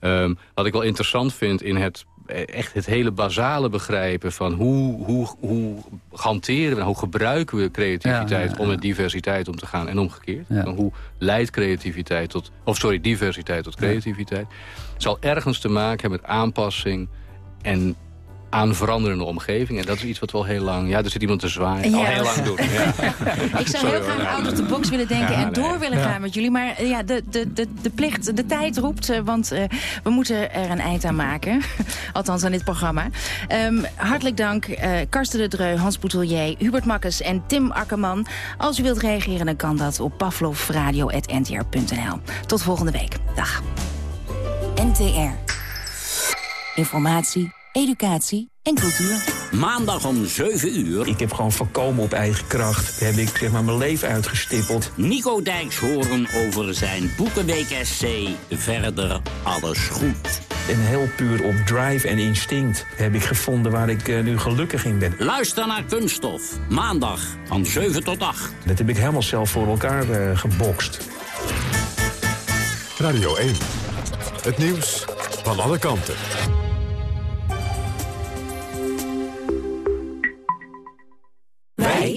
Um, wat ik wel interessant vind in het echt het hele basale begrijpen van hoe, hoe, hoe hanteren we, hoe gebruiken we creativiteit om met diversiteit om te gaan en omgekeerd. En hoe leidt creativiteit tot, of sorry, diversiteit tot creativiteit. Het zal ergens te maken hebben met aanpassing en aan veranderende omgeving. En dat is iets wat wel heel lang... Ja, er zit iemand te zwaaien. Al heel lang doen. Ja. *laughs*
ik zou heel graag out of the box willen denken en door willen gaan met jullie. Maar eh, ja, de, de, de, de plicht, de tijd roept. Eh, want uh, we moeten er een eind aan maken. *laughs* Althans aan dit programma. Um, hartelijk dank uh, Karsten de Dreu, Hans Boutelier, Hubert Makkes en Tim Akkerman. Als u wilt reageren, dan kan dat op pavlovradio.ntr.nl. Tot volgende week. Dag. NTR. Informatie educatie en cultuur.
Maandag om 7 uur.
Ik heb gewoon voorkomen op eigen kracht. Heb ik zeg maar mijn leven uitgestippeld.
Nico Dijks horen over zijn Boekenweek SC. Verder alles goed.
En heel puur op drive en instinct heb ik gevonden waar ik uh, nu gelukkig in ben.
Luister naar Kunststof. Maandag van 7 tot 8.
Dat heb ik helemaal zelf voor elkaar uh, gebokst.
Radio 1. Het nieuws van alle kanten.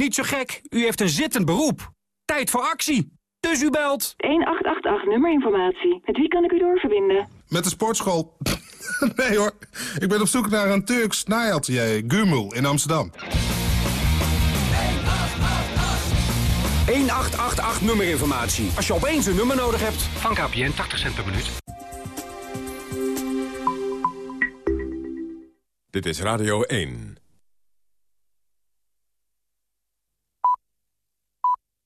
Niet zo gek, u heeft een zittend beroep. Tijd voor actie. Dus u belt.
1888 nummerinformatie. Met wie kan ik u doorverbinden?
Met de sportschool. *laughs* nee hoor, ik ben op zoek naar een Turks naaiatelier, Gumul, in Amsterdam.
1888 nummerinformatie. Als je opeens een nummer nodig hebt.
Van KPN 80 cent per minuut.
Dit is Radio 1.